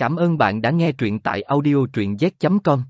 Cảm ơn bạn đã nghe truyện tại audio truyện z.com.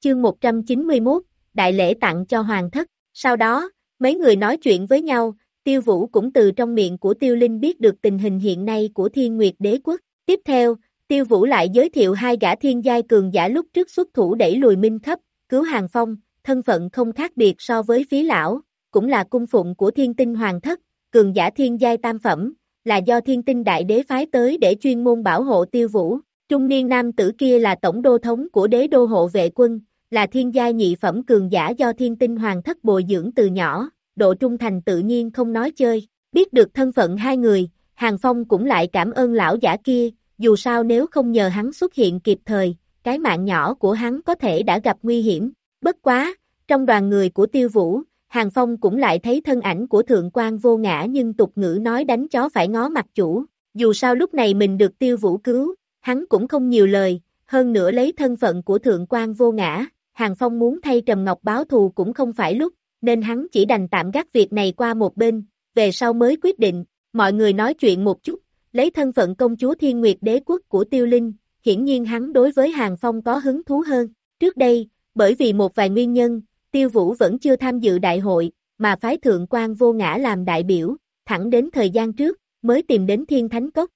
Chương 191, Đại lễ tặng cho Hoàng thất. Sau đó, mấy người nói chuyện với nhau, Tiêu Vũ cũng từ trong miệng của Tiêu Linh biết được tình hình hiện nay của Thiên Nguyệt Đế Quốc. Tiếp theo, Tiêu Vũ lại giới thiệu hai gã thiên giai cường giả lúc trước xuất thủ đẩy lùi Minh thấp cứu Hàng Phong, thân phận không khác biệt so với phí lão, cũng là cung phụng của thiên tinh hoàng thất, cường giả thiên giai tam phẩm, là do thiên tinh đại đế phái tới để chuyên môn bảo hộ tiêu vũ. Trung niên nam tử kia là tổng đô thống của đế đô hộ vệ quân, là thiên gia nhị phẩm cường giả do thiên tinh hoàng thất bồi dưỡng từ nhỏ, độ trung thành tự nhiên không nói chơi. Biết được thân phận hai người, Hàng Phong cũng lại cảm ơn lão giả kia, dù sao nếu không nhờ hắn xuất hiện kịp thời, cái mạng nhỏ của hắn có thể đã gặp nguy hiểm. Bất quá, trong đoàn người của tiêu vũ, Hàng Phong cũng lại thấy thân ảnh của thượng quan vô ngã nhưng tục ngữ nói đánh chó phải ngó mặt chủ, dù sao lúc này mình được tiêu vũ cứu, hắn cũng không nhiều lời, hơn nữa lấy thân phận của thượng quan vô ngã, Hàng Phong muốn thay Trầm Ngọc báo thù cũng không phải lúc, nên hắn chỉ đành tạm gác việc này qua một bên, về sau mới quyết định, mọi người nói chuyện một chút, lấy thân phận công chúa Thiên Nguyệt đế quốc của Tiêu Linh, hiển nhiên hắn đối với Hàng Phong có hứng thú hơn, trước đây, bởi vì một vài nguyên nhân, Tiêu Vũ vẫn chưa tham dự đại hội, mà phái thượng quan vô ngã làm đại biểu, thẳng đến thời gian trước, mới tìm đến Thiên Thánh Cốc.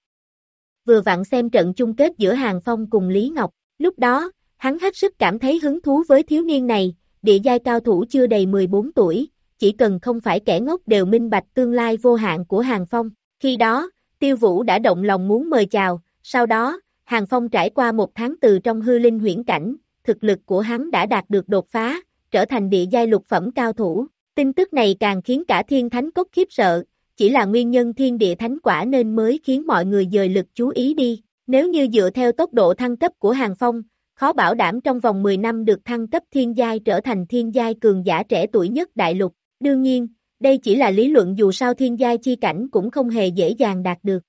Vừa vặn xem trận chung kết giữa Hàng Phong cùng Lý Ngọc, lúc đó, hắn hết sức cảm thấy hứng thú với thiếu niên này, địa giai cao thủ chưa đầy 14 tuổi, chỉ cần không phải kẻ ngốc đều minh bạch tương lai vô hạn của Hàng Phong. Khi đó, Tiêu Vũ đã động lòng muốn mời chào, sau đó, Hàng Phong trải qua một tháng từ trong hư linh huyễn cảnh, thực lực của hắn đã đạt được đột phá, trở thành địa giai lục phẩm cao thủ. Tin tức này càng khiến cả thiên thánh cốc khiếp sợ, chỉ là nguyên nhân thiên địa thánh quả nên mới khiến mọi người dời lực chú ý đi. Nếu như dựa theo tốc độ thăng cấp của Hàng Phong, khó bảo đảm trong vòng 10 năm được thăng cấp thiên giai trở thành thiên giai cường giả trẻ tuổi nhất đại lục. Đương nhiên, đây chỉ là lý luận dù sao thiên giai chi cảnh cũng không hề dễ dàng đạt được.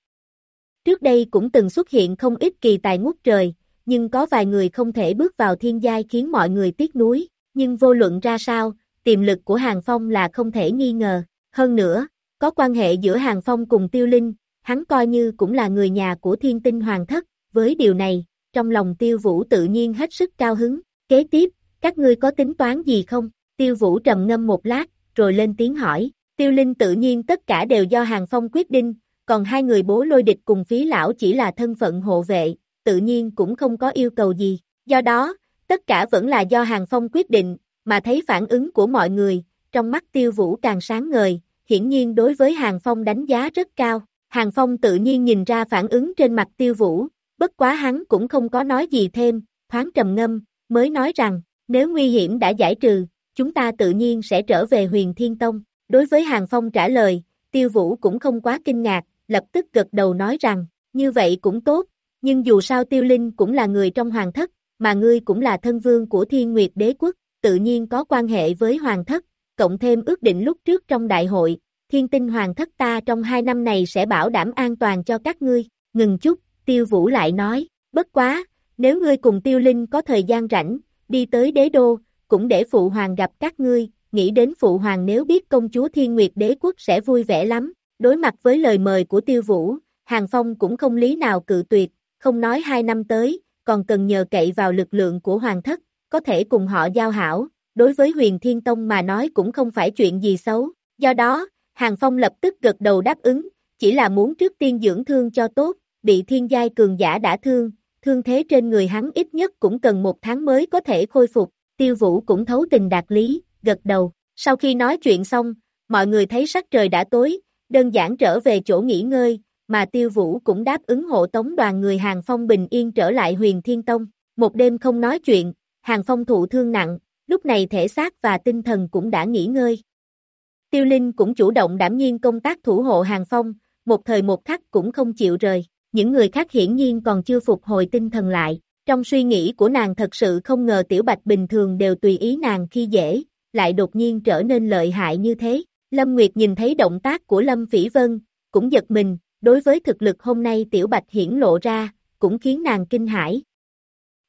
Trước đây cũng từng xuất hiện không ít kỳ tài ngút trời, nhưng có vài người không thể bước vào thiên giai khiến mọi người tiếc nuối nhưng vô luận ra sao, tiềm lực của Hàng Phong là không thể nghi ngờ. Hơn nữa, có quan hệ giữa Hàng Phong cùng Tiêu Linh, hắn coi như cũng là người nhà của thiên tinh hoàng thất, với điều này, trong lòng Tiêu Vũ tự nhiên hết sức cao hứng. Kế tiếp, các ngươi có tính toán gì không? Tiêu Vũ trầm ngâm một lát, rồi lên tiếng hỏi. Tiêu Linh tự nhiên tất cả đều do Hàng Phong quyết định, còn hai người bố lôi địch cùng phí lão chỉ là thân phận hộ vệ, tự nhiên cũng không có yêu cầu gì. Do đó, Tất cả vẫn là do Hàng Phong quyết định, mà thấy phản ứng của mọi người, trong mắt tiêu vũ càng sáng ngời, hiển nhiên đối với Hàng Phong đánh giá rất cao. Hàng Phong tự nhiên nhìn ra phản ứng trên mặt tiêu vũ, bất quá hắn cũng không có nói gì thêm, thoáng trầm ngâm, mới nói rằng, nếu nguy hiểm đã giải trừ, chúng ta tự nhiên sẽ trở về huyền Thiên Tông. Đối với Hàng Phong trả lời, tiêu vũ cũng không quá kinh ngạc, lập tức gật đầu nói rằng, như vậy cũng tốt, nhưng dù sao tiêu linh cũng là người trong hoàng thất, mà ngươi cũng là thân vương của thiên nguyệt đế quốc, tự nhiên có quan hệ với hoàng thất, cộng thêm ước định lúc trước trong đại hội, thiên tinh hoàng thất ta trong hai năm này sẽ bảo đảm an toàn cho các ngươi, ngừng chút, tiêu vũ lại nói, bất quá, nếu ngươi cùng tiêu linh có thời gian rảnh, đi tới đế đô, cũng để phụ hoàng gặp các ngươi, nghĩ đến phụ hoàng nếu biết công chúa thiên nguyệt đế quốc sẽ vui vẻ lắm, đối mặt với lời mời của tiêu vũ, hàng phong cũng không lý nào cự tuyệt, không nói hai năm tới, còn cần nhờ cậy vào lực lượng của hoàng thất, có thể cùng họ giao hảo, đối với huyền thiên tông mà nói cũng không phải chuyện gì xấu, do đó, Hàng Phong lập tức gật đầu đáp ứng, chỉ là muốn trước tiên dưỡng thương cho tốt, bị thiên giai cường giả đã thương, thương thế trên người hắn ít nhất cũng cần một tháng mới có thể khôi phục, tiêu vũ cũng thấu tình đạt lý, gật đầu, sau khi nói chuyện xong, mọi người thấy sắc trời đã tối, đơn giản trở về chỗ nghỉ ngơi, mà tiêu vũ cũng đáp ứng hộ tống đoàn người Hàng Phong bình yên trở lại huyền Thiên Tông. Một đêm không nói chuyện, Hàng Phong thụ thương nặng, lúc này thể xác và tinh thần cũng đã nghỉ ngơi. Tiêu Linh cũng chủ động đảm nhiên công tác thủ hộ Hàng Phong, một thời một khắc cũng không chịu rời, những người khác hiển nhiên còn chưa phục hồi tinh thần lại. Trong suy nghĩ của nàng thật sự không ngờ Tiểu Bạch bình thường đều tùy ý nàng khi dễ, lại đột nhiên trở nên lợi hại như thế. Lâm Nguyệt nhìn thấy động tác của Lâm Phỉ Vân, cũng giật mình, đối với thực lực hôm nay Tiểu Bạch hiển lộ ra, cũng khiến nàng kinh hãi.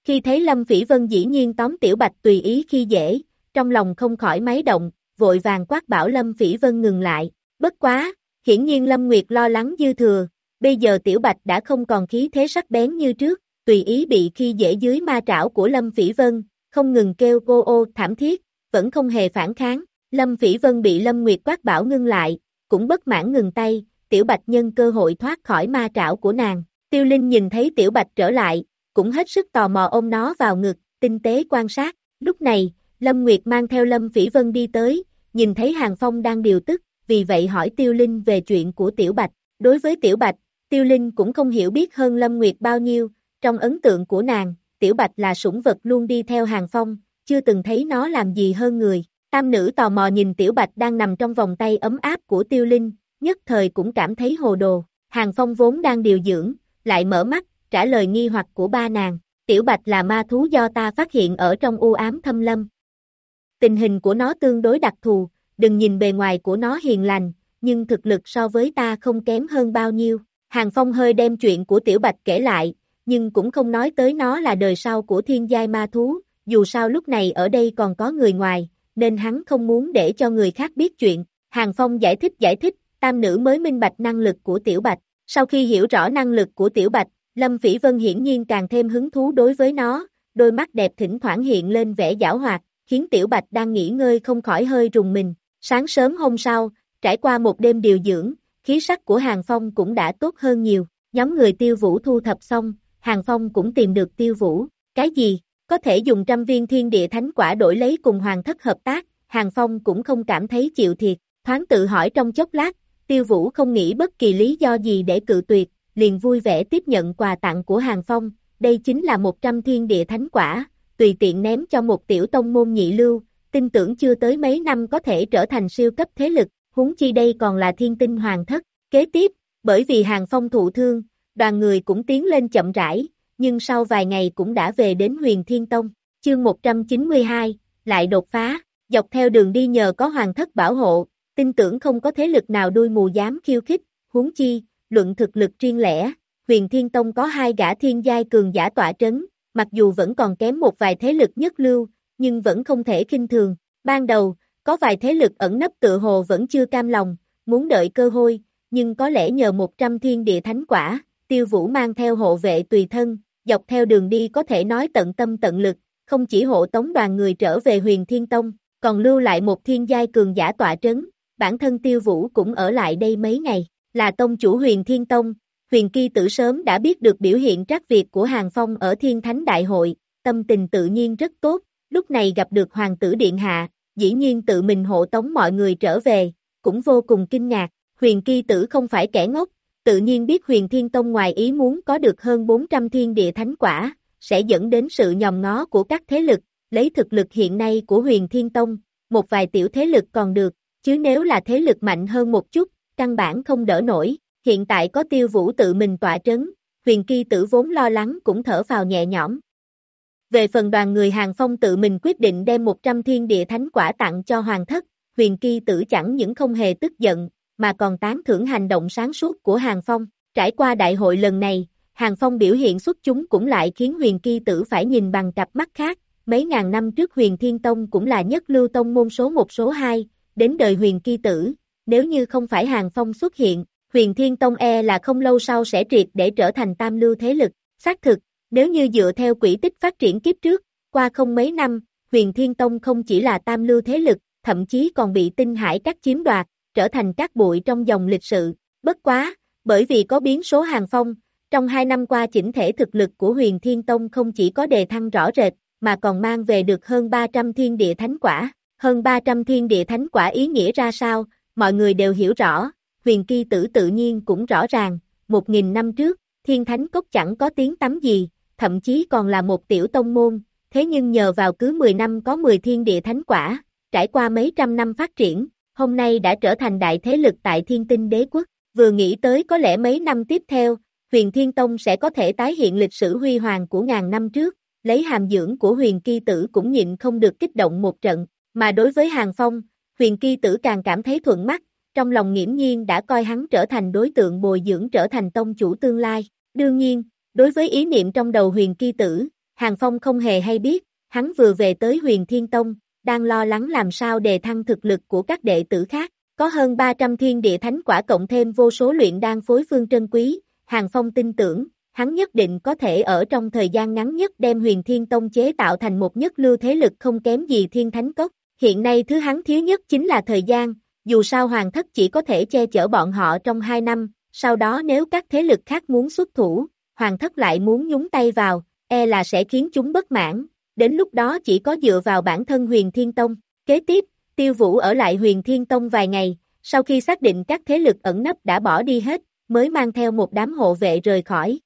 Khi thấy Lâm Phỉ Vân dĩ nhiên tóm Tiểu Bạch tùy ý khi dễ, trong lòng không khỏi máy động, vội vàng quát bảo Lâm Phỉ Vân ngừng lại, bất quá, hiển nhiên Lâm Nguyệt lo lắng dư thừa, bây giờ Tiểu Bạch đã không còn khí thế sắc bén như trước, tùy ý bị khi dễ dưới ma trảo của Lâm Phỉ Vân, không ngừng kêu cô ô thảm thiết, vẫn không hề phản kháng. Lâm Phỉ Vân bị Lâm Nguyệt quát bảo ngưng lại, cũng bất mãn ngừng tay, Tiểu Bạch nhân cơ hội thoát khỏi ma trảo của nàng. Tiêu Linh nhìn thấy Tiểu Bạch trở lại, cũng hết sức tò mò ôm nó vào ngực, tinh tế quan sát. Lúc này, Lâm Nguyệt mang theo Lâm Phỉ Vân đi tới, nhìn thấy Hàng Phong đang điều tức, vì vậy hỏi Tiêu Linh về chuyện của Tiểu Bạch. Đối với Tiểu Bạch, Tiêu Linh cũng không hiểu biết hơn Lâm Nguyệt bao nhiêu, trong ấn tượng của nàng, Tiểu Bạch là sủng vật luôn đi theo Hàng Phong, chưa từng thấy nó làm gì hơn người. Tam nữ tò mò nhìn Tiểu Bạch đang nằm trong vòng tay ấm áp của Tiêu Linh, nhất thời cũng cảm thấy hồ đồ. Hàng Phong vốn đang điều dưỡng, lại mở mắt, trả lời nghi hoặc của ba nàng. Tiểu Bạch là ma thú do ta phát hiện ở trong u ám thâm lâm. Tình hình của nó tương đối đặc thù, đừng nhìn bề ngoài của nó hiền lành, nhưng thực lực so với ta không kém hơn bao nhiêu. Hàng Phong hơi đem chuyện của Tiểu Bạch kể lại, nhưng cũng không nói tới nó là đời sau của thiên giai ma thú, dù sao lúc này ở đây còn có người ngoài, nên hắn không muốn để cho người khác biết chuyện. Hàng Phong giải thích giải thích, tam nữ mới minh bạch năng lực của Tiểu Bạch. Sau khi hiểu rõ năng lực của Tiểu Bạch, Lâm Phỉ Vân hiển nhiên càng thêm hứng thú đối với nó, đôi mắt đẹp thỉnh thoảng hiện lên vẻ giảo hoạt, khiến Tiểu Bạch đang nghỉ ngơi không khỏi hơi rùng mình. Sáng sớm hôm sau, trải qua một đêm điều dưỡng, khí sắc của Hàng Phong cũng đã tốt hơn nhiều. Nhóm người tiêu vũ thu thập xong, Hàng Phong cũng tìm được tiêu vũ. Cái gì? Có thể dùng trăm viên thiên địa thánh quả đổi lấy cùng hoàng thất hợp tác, Hàng Phong cũng không cảm thấy chịu thiệt, thoáng tự hỏi trong chốc lát, tiêu vũ không nghĩ bất kỳ lý do gì để cự tuyệt, liền vui vẻ tiếp nhận quà tặng của Hàng Phong, đây chính là một trăm thiên địa thánh quả, tùy tiện ném cho một tiểu tông môn nhị lưu, tin tưởng chưa tới mấy năm có thể trở thành siêu cấp thế lực, huống chi đây còn là thiên tinh hoàng thất. Kế tiếp, bởi vì Hàng Phong thụ thương, đoàn người cũng tiến lên chậm rãi, nhưng sau vài ngày cũng đã về đến huyền Thiên Tông. Chương 192, lại đột phá, dọc theo đường đi nhờ có hoàng thất bảo hộ, tin tưởng không có thế lực nào đuôi mù dám khiêu khích, huống chi, luận thực lực riêng lẻ, huyền Thiên Tông có hai gã thiên giai cường giả tọa trấn, mặc dù vẫn còn kém một vài thế lực nhất lưu, nhưng vẫn không thể kinh thường. Ban đầu, có vài thế lực ẩn nấp tự hồ vẫn chưa cam lòng, muốn đợi cơ hội, nhưng có lẽ nhờ 100 thiên địa thánh quả, tiêu vũ mang theo hộ vệ tùy thân, dọc theo đường đi có thể nói tận tâm tận lực, không chỉ hộ tống đoàn người trở về huyền thiên tông, còn lưu lại một thiên giai cường giả tọa trấn, bản thân tiêu vũ cũng ở lại đây mấy ngày, là tông chủ huyền thiên tông, huyền kỳ tử sớm đã biết được biểu hiện trắc việc của Hàng Phong ở thiên thánh đại hội, tâm tình tự nhiên rất tốt, lúc này gặp được hoàng tử điện hạ, dĩ nhiên tự mình hộ tống mọi người trở về, cũng vô cùng kinh ngạc, huyền kỳ tử không phải kẻ ngốc, tự nhiên biết huyền thiên tông ngoài ý muốn có được hơn 400 thiên địa thánh quả, sẽ dẫn đến sự nhòm ngó của các thế lực, lấy thực lực hiện nay của huyền thiên tông, một vài tiểu thế lực còn được, chứ nếu là thế lực mạnh hơn một chút, căn bản không đỡ nổi, hiện tại có tiêu vũ tự mình tỏa trấn, huyền kỳ tử vốn lo lắng cũng thở vào nhẹ nhõm. Về phần đoàn người hàng phong tự mình quyết định đem 100 thiên địa thánh quả tặng cho hoàng thất, huyền kỳ tử chẳng những không hề tức giận, mà còn tán thưởng hành động sáng suốt của Hàng Phong. Trải qua đại hội lần này, Hàng Phong biểu hiện xuất chúng cũng lại khiến huyền kỳ tử phải nhìn bằng cặp mắt khác. Mấy ngàn năm trước huyền thiên tông cũng là nhất lưu tông môn số một số hai, đến đời huyền kỳ tử, nếu như không phải Hàng Phong xuất hiện, huyền thiên tông e là không lâu sau sẽ triệt để trở thành tam lưu thế lực. Xác thực, nếu như dựa theo quỹ tích phát triển kiếp trước, qua không mấy năm, huyền thiên tông không chỉ là tam lưu thế lực, thậm chí còn bị tinh hải các chiếm đoạt, trở thành các bụi trong dòng lịch sự. Bất quá, bởi vì có biến số hàng phong, trong hai năm qua chỉnh thể thực lực của huyền thiên tông không chỉ có đề thăng rõ rệt, mà còn mang về được hơn 300 thiên địa thánh quả. Hơn 300 thiên địa thánh quả ý nghĩa ra sao, mọi người đều hiểu rõ, huyền kỳ tử tự nhiên cũng rõ ràng, một nghìn năm trước, thiên thánh cốc chẳng có tiếng tắm gì, thậm chí còn là một tiểu tông môn, thế nhưng nhờ vào cứ 10 năm có 10 thiên địa thánh quả, trải qua mấy trăm năm phát triển, hôm nay đã trở thành đại thế lực tại thiên tinh đế quốc, vừa nghĩ tới có lẽ mấy năm tiếp theo, huyền thiên tông sẽ có thể tái hiện lịch sử huy hoàng của ngàn năm trước, lấy hàm dưỡng của huyền kỳ tử cũng nhịn không được kích động một trận, mà đối với hàng phong, huyền kỳ tử càng cảm thấy thuận mắt, trong lòng nghiễm nhiên đã coi hắn trở thành đối tượng bồi dưỡng trở thành tông chủ tương lai, đương nhiên, đối với ý niệm trong đầu huyền kỳ tử, hàng phong không hề hay biết, hắn vừa về tới huyền thiên tông, đang lo lắng làm sao đề thăng thực lực của các đệ tử khác. Có hơn 300 thiên địa thánh quả cộng thêm vô số luyện đan phối phương trân quý, Hàng Phong tin tưởng, hắn nhất định có thể ở trong thời gian ngắn nhất đem huyền thiên tông chế tạo thành một nhất lưu thế lực không kém gì thiên thánh cốc. Hiện nay thứ hắn thiếu nhất chính là thời gian, dù sao hoàng thất chỉ có thể che chở bọn họ trong hai năm, sau đó nếu các thế lực khác muốn xuất thủ, hoàng thất lại muốn nhúng tay vào, e là sẽ khiến chúng bất mãn, đến lúc đó chỉ có dựa vào bản thân huyền thiên tông. Kế tiếp, tiêu vũ ở lại huyền thiên tông vài ngày, sau khi xác định các thế lực ẩn nấp đã bỏ đi hết, mới mang theo một đám hộ vệ rời khỏi.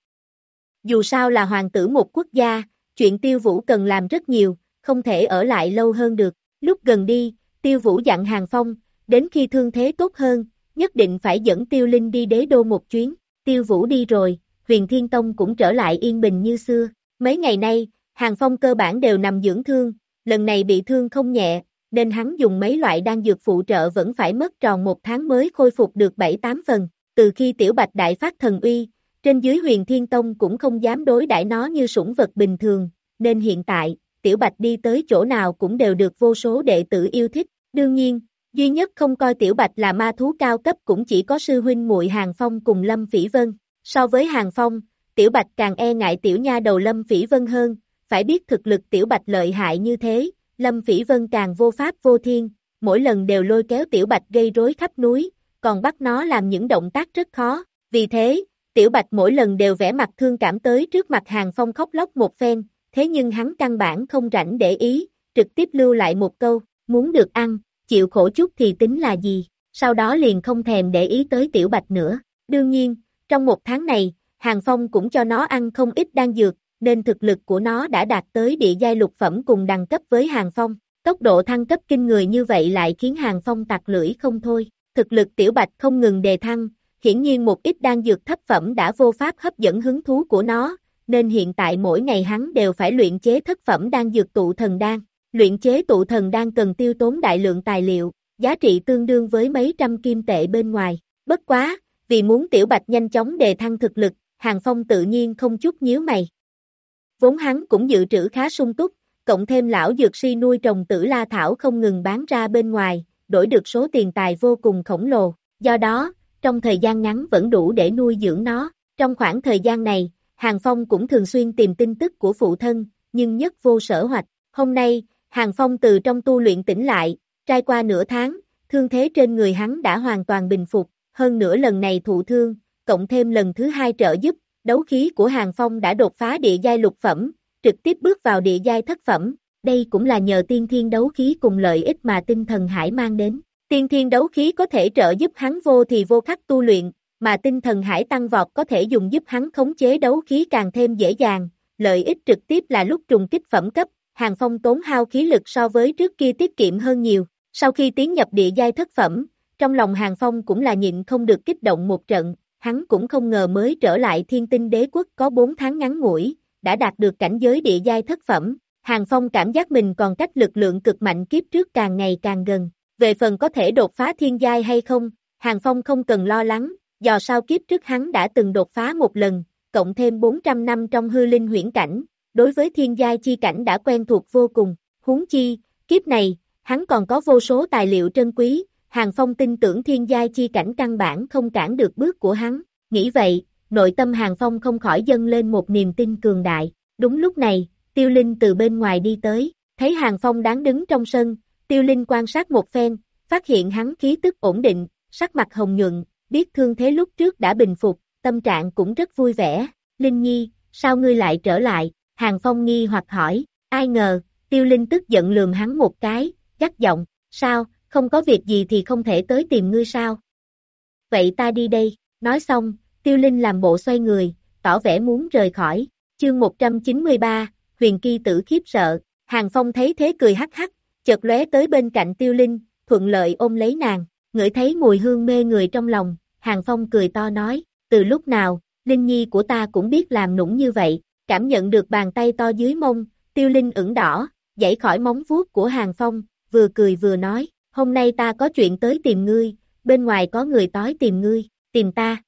Dù sao là hoàng tử một quốc gia, chuyện tiêu vũ cần làm rất nhiều, không thể ở lại lâu hơn được. Lúc gần đi, tiêu vũ dặn hàng phong, đến khi thương thế tốt hơn, nhất định phải dẫn tiêu linh đi đế đô một chuyến. Tiêu vũ đi rồi, huyền thiên tông cũng trở lại yên bình như xưa. Mấy ngày nay, hàng phong cơ bản đều nằm dưỡng thương, lần này bị thương không nhẹ, nên hắn dùng mấy loại đan dược phụ trợ vẫn phải mất tròn một tháng mới khôi phục được 7-8 phần. Từ khi tiểu bạch đại phát thần uy, trên dưới huyền thiên tông cũng không dám đối đãi nó như sủng vật bình thường, nên hiện tại, tiểu bạch đi tới chỗ nào cũng đều được vô số đệ tử yêu thích. Đương nhiên, duy nhất không coi tiểu bạch là ma thú cao cấp cũng chỉ có sư huynh muội Hàng Phong cùng Lâm Phỉ Vân. So với Hàng Phong, tiểu bạch càng e ngại tiểu nha đầu Lâm Phỉ Vân hơn, phải biết thực lực tiểu bạch lợi hại như thế, Lâm Phỉ Vân càng vô pháp vô thiên, mỗi lần đều lôi kéo tiểu bạch gây rối khắp núi, còn bắt nó làm những động tác rất khó. Vì thế, Tiểu Bạch mỗi lần đều vẽ mặt thương cảm tới trước mặt Hàng Phong khóc lóc một phen, thế nhưng hắn căn bản không rảnh để ý, trực tiếp lưu lại một câu, muốn được ăn, chịu khổ chút thì tính là gì, sau đó liền không thèm để ý tới Tiểu Bạch nữa. Đương nhiên, trong một tháng này, Hàng Phong cũng cho nó ăn không ít đan dược, nên thực lực của nó đã đạt tới địa giai lục phẩm cùng đẳng cấp với Hàng Phong. Tốc độ thăng cấp kinh người như vậy lại khiến Hàng Phong tạc lưỡi không thôi. Thực lực Tiểu Bạch không ngừng đề thăng, hiển nhiên một ít đan dược thấp phẩm đã vô pháp hấp dẫn hứng thú của nó, nên hiện tại mỗi ngày hắn đều phải luyện chế thất phẩm đan dược tụ thần đan. Luyện chế tụ thần đan cần tiêu tốn đại lượng tài liệu, giá trị tương đương với mấy trăm kim tệ bên ngoài. Bất quá, vì muốn tiểu bạch nhanh chóng đề thăng thực lực, Hàng Phong tự nhiên không chút nhíu mày. Vốn hắn cũng dự trữ khá sung túc, cộng thêm lão dược si nuôi trồng tử la thảo không ngừng bán ra bên ngoài, đổi được số tiền tài vô cùng khổng lồ. Do đó, trong thời gian ngắn vẫn đủ để nuôi dưỡng nó. Trong khoảng thời gian này, Hàng Phong cũng thường xuyên tìm tin tức của phụ thân, nhưng nhất vô sở hoạch. Hôm nay, Hàng Phong từ trong tu luyện tỉnh lại, trải qua nửa tháng, thương thế trên người hắn đã hoàn toàn bình phục, hơn nữa lần này thụ thương, cộng thêm lần thứ hai trợ giúp, đấu khí của Hàng Phong đã đột phá địa giai lục phẩm, trực tiếp bước vào địa giai thất phẩm, đây cũng là nhờ tiên thiên đấu khí cùng lợi ích mà tinh thần hải mang đến. Tiên thiên đấu khí có thể trợ giúp hắn vô thì vô khắc tu luyện, mà tinh thần hải tăng vọt có thể dùng giúp hắn khống chế đấu khí càng thêm dễ dàng, lợi ích trực tiếp là lúc trùng kích phẩm cấp, hàng phong tốn hao khí lực so với trước kia tiết kiệm hơn nhiều. Sau khi tiến nhập địa giai thất phẩm, trong lòng hàng phong cũng là nhịn không được kích động một trận, hắn cũng không ngờ mới trở lại thiên tinh đế quốc có 4 tháng ngắn ngủi, đã đạt được cảnh giới địa giai thất phẩm. Hàng Phong cảm giác mình còn cách lực lượng cực mạnh kiếp trước càng ngày càng gần. Về phần có thể đột phá thiên giai hay không, Hàng Phong không cần lo lắng, do sao kiếp trước hắn đã từng đột phá một lần, cộng thêm 400 năm trong hư linh huyễn cảnh, đối với thiên giai chi cảnh đã quen thuộc vô cùng, huống chi, kiếp này, hắn còn có vô số tài liệu trân quý, Hàng Phong tin tưởng thiên giai chi cảnh căn bản không cản được bước của hắn, nghĩ vậy, nội tâm Hàng Phong không khỏi dâng lên một niềm tin cường đại, đúng lúc này, Tiêu Linh từ bên ngoài đi tới, thấy Hàng Phong đáng đứng trong sân, Tiêu Linh quan sát một phen, phát hiện hắn khí tức ổn định, sắc mặt hồng nhuận, biết thương thế lúc trước đã bình phục, tâm trạng cũng rất vui vẻ. Linh Nhi, sao ngươi lại trở lại? Hàng Phong nghi hoặc hỏi, ai ngờ, Tiêu Linh tức giận lườm hắn một cái, gắt giọng, sao, không có việc gì thì không thể tới tìm ngươi sao? Vậy ta đi đây, nói xong, Tiêu Linh làm bộ xoay người, tỏ vẻ muốn rời khỏi, chương 193, huyền kỳ tử khiếp sợ, Hàng Phong thấy thế cười hắc hắc, chợt lóe tới bên cạnh tiêu linh, thuận lợi ôm lấy nàng, ngửi thấy mùi hương mê người trong lòng, Hàng Phong cười to nói, từ lúc nào, Linh Nhi của ta cũng biết làm nũng như vậy, cảm nhận được bàn tay to dưới mông, tiêu linh ửng đỏ, dãy khỏi móng vuốt của Hàng Phong, vừa cười vừa nói, hôm nay ta có chuyện tới tìm ngươi, bên ngoài có người tối tìm ngươi, tìm ta.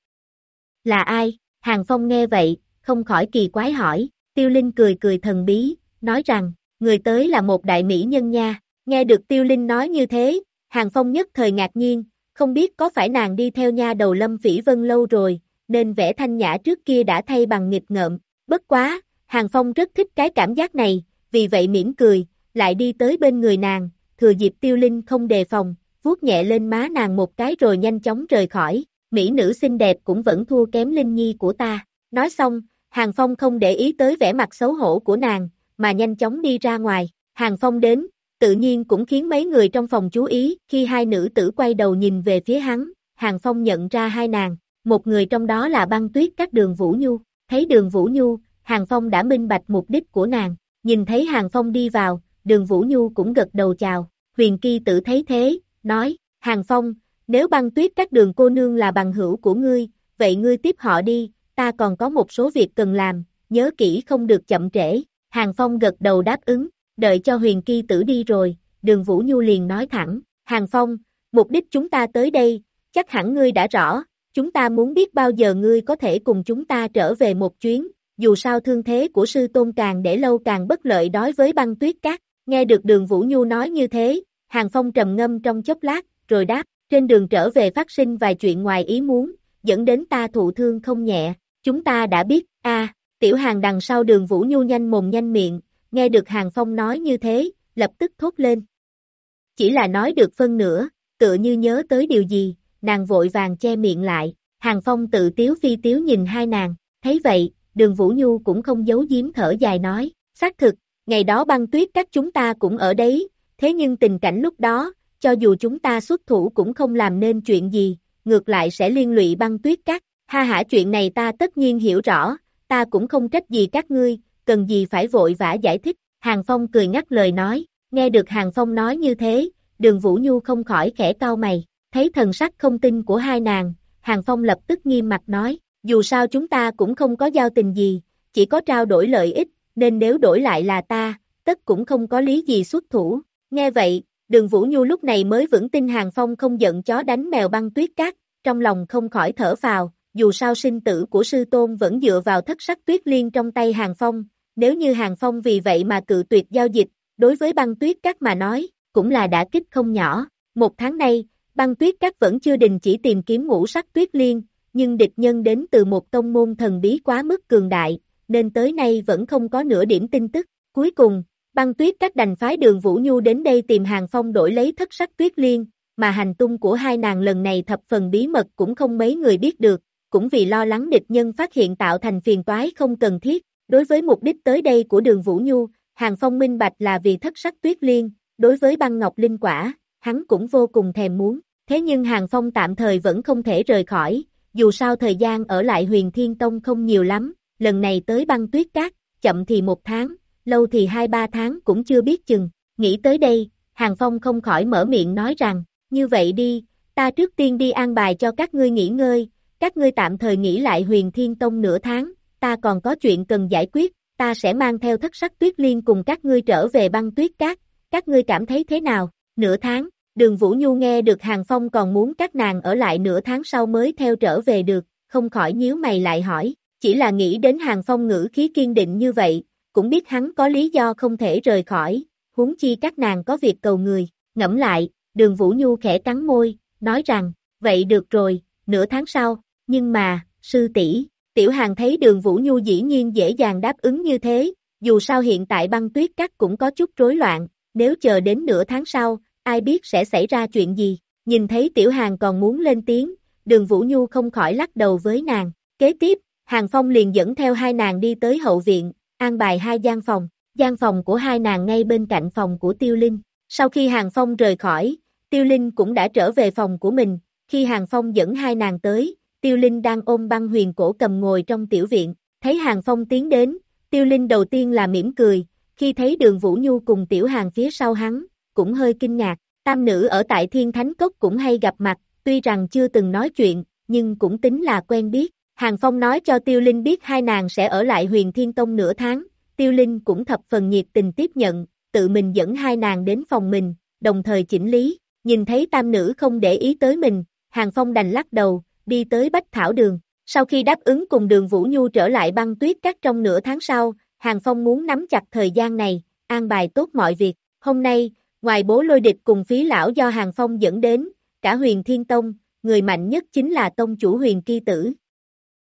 Là ai? Hàng Phong nghe vậy, không khỏi kỳ quái hỏi, tiêu linh cười cười thần bí, nói rằng, người tới là một đại mỹ nhân nha, nghe được tiêu linh nói như thế, hàng phong nhất thời ngạc nhiên, không biết có phải nàng đi theo nha đầu lâm phỉ vân lâu rồi, nên vẻ thanh nhã trước kia đã thay bằng nghịch ngợm, bất quá, Hàng Phong rất thích cái cảm giác này, vì vậy mỉm cười, lại đi tới bên người nàng, thừa dịp tiêu linh không đề phòng, vuốt nhẹ lên má nàng một cái rồi nhanh chóng rời khỏi, mỹ nữ xinh đẹp cũng vẫn thua kém linh nhi của ta, nói xong, Hàng Phong không để ý tới vẻ mặt xấu hổ của nàng, mà nhanh chóng đi ra ngoài, Hàng Phong đến, tự nhiên cũng khiến mấy người trong phòng chú ý, khi hai nữ tử quay đầu nhìn về phía hắn, Hàng Phong nhận ra hai nàng, một người trong đó là băng tuyết các đường Vũ Nhu, thấy đường Vũ Nhu, Hàng Phong đã minh bạch mục đích của nàng, nhìn thấy Hàng Phong đi vào, đường Vũ Nhu cũng gật đầu chào, huyền kỳ tử thấy thế, nói, Hàng Phong, nếu băng tuyết các đường cô nương là bằng hữu của ngươi, vậy ngươi tiếp họ đi, ta còn có một số việc cần làm, nhớ kỹ không được chậm trễ, Hàng Phong gật đầu đáp ứng, đợi cho huyền kỳ tử đi rồi, đường Vũ Nhu liền nói thẳng, Hàng Phong, mục đích chúng ta tới đây, chắc hẳn ngươi đã rõ, chúng ta muốn biết bao giờ ngươi có thể cùng chúng ta trở về một chuyến, dù sao thương thế của sư tôn càng để lâu càng bất lợi đối với băng tuyết cát, nghe được đường Vũ Nhu nói như thế, Hàng Phong trầm ngâm trong chốc lát, rồi đáp, trên đường trở về phát sinh vài chuyện ngoài ý muốn, dẫn đến ta thụ thương không nhẹ, chúng ta đã biết, a tiểu hàng đằng sau đường Vũ Nhu nhanh mồm nhanh miệng, nghe được Hàng Phong nói như thế, lập tức thốt lên. Chỉ là nói được phân nửa, tựa như nhớ tới điều gì, nàng vội vàng che miệng lại, Hàng Phong tự tiếu phi tiếu nhìn hai nàng, thấy vậy, đường Vũ Nhu cũng không giấu giếm thở dài nói, xác thực, ngày đó băng tuyết các chúng ta cũng ở đấy, thế nhưng tình cảnh lúc đó, cho dù chúng ta xuất thủ cũng không làm nên chuyện gì, ngược lại sẽ liên lụy băng tuyết các, ha hả chuyện này ta tất nhiên hiểu rõ, ta cũng không trách gì các ngươi, cần gì phải vội vã giải thích, Hàng Phong cười ngắt lời nói, nghe được Hàng Phong nói như thế, đường Vũ Nhu không khỏi khẽ cau mày, thấy thần sắc không tin của hai nàng, Hàng Phong lập tức nghiêm mặt nói, dù sao chúng ta cũng không có giao tình gì, chỉ có trao đổi lợi ích, nên nếu đổi lại là ta, tất cũng không có lý gì xuất thủ. Nghe vậy, đường Vũ Nhu lúc này mới vững tin Hàng Phong không giận chó đánh mèo băng tuyết cát, trong lòng không khỏi thở vào. dù sao sinh tử của sư tôn vẫn dựa vào thất sắc tuyết liên trong tay Hàng Phong, nếu như Hàng Phong vì vậy mà cự tuyệt giao dịch, đối với băng tuyết cát mà nói, cũng là đã kích không nhỏ. Một tháng nay, băng tuyết cát vẫn chưa đình chỉ tìm kiếm ngũ sắc tuyết liên, nhưng địch nhân đến từ một tông môn thần bí quá mức cường đại, nên tới nay vẫn không có nửa điểm tin tức. Cuối cùng, băng tuyết các đành phái đường Vũ Nhu đến đây tìm hàng phong đổi lấy thất sắc tuyết liên, mà hành tung của hai nàng lần này thập phần bí mật cũng không mấy người biết được, cũng vì lo lắng địch nhân phát hiện tạo thành phiền toái không cần thiết. Đối với mục đích tới đây của đường Vũ Nhu, hàng phong minh bạch là vì thất sắc tuyết liên, đối với băng ngọc linh quả, hắn cũng vô cùng thèm muốn. Thế nhưng hàng phong tạm thời vẫn không thể rời khỏi, dù sao thời gian ở lại huyền thiên tông không nhiều lắm, lần này tới băng tuyết cát, chậm thì một tháng, lâu thì hai ba tháng cũng chưa biết chừng, nghĩ tới đây, Hàng Phong không khỏi mở miệng nói rằng, như vậy đi, ta trước tiên đi an bài cho các ngươi nghỉ ngơi, các ngươi tạm thời nghỉ lại huyền thiên tông nửa tháng, ta còn có chuyện cần giải quyết, ta sẽ mang theo thất sắc tuyết liên cùng các ngươi trở về băng tuyết cát, các ngươi cảm thấy thế nào, nửa tháng, đường Vũ Nhu nghe được Hàng Phong còn muốn các nàng ở lại nửa tháng sau mới theo trở về được, không khỏi nhíu mày lại hỏi, chỉ là nghĩ đến Hàng Phong ngữ khí kiên định như vậy, cũng biết hắn có lý do không thể rời khỏi, huống chi các nàng có việc cầu người, ngẫm lại, đường Vũ Nhu khẽ cắn môi, nói rằng, vậy được rồi, nửa tháng sau, nhưng mà, sư tỷ tiểu hàng thấy đường Vũ Nhu dĩ nhiên dễ dàng đáp ứng như thế, dù sao hiện tại băng tuyết cắt cũng có chút rối loạn, nếu chờ đến nửa tháng sau, ai biết sẽ xảy ra chuyện gì, nhìn thấy tiểu hàng còn muốn lên tiếng, đường Vũ Nhu không khỏi lắc đầu với nàng, kế tiếp, Hàng Phong liền dẫn theo hai nàng đi tới hậu viện, an bài hai gian phòng, gian phòng của hai nàng ngay bên cạnh phòng của Tiêu Linh. Sau khi Hàng Phong rời khỏi, Tiêu Linh cũng đã trở về phòng của mình, khi Hàng Phong dẫn hai nàng tới, Tiêu Linh đang ôm băng huyền cổ cầm ngồi trong tiểu viện, thấy Hàng Phong tiến đến, Tiêu Linh đầu tiên là mỉm cười, khi thấy đường Vũ Nhu cùng tiểu hàng phía sau hắn, cũng hơi kinh ngạc, tam nữ ở tại Thiên Thánh Cốc cũng hay gặp mặt, tuy rằng chưa từng nói chuyện, nhưng cũng tính là quen biết, Hàng Phong nói cho Tiêu Linh biết hai nàng sẽ ở lại huyền Thiên Tông nửa tháng, Tiêu Linh cũng thập phần nhiệt tình tiếp nhận, tự mình dẫn hai nàng đến phòng mình, đồng thời chỉnh lý, nhìn thấy tam nữ không để ý tới mình, Hàng Phong đành lắc đầu, đi tới Bách Thảo Đường. Sau khi đáp ứng cùng đường Vũ Nhu trở lại băng tuyết cắt trong nửa tháng sau, Hàng Phong muốn nắm chặt thời gian này, an bài tốt mọi việc. Hôm nay, ngoài bố lôi địch cùng phí lão do Hàng Phong dẫn đến, cả huyền Thiên Tông, người mạnh nhất chính là tông chủ huyền kỳ tử.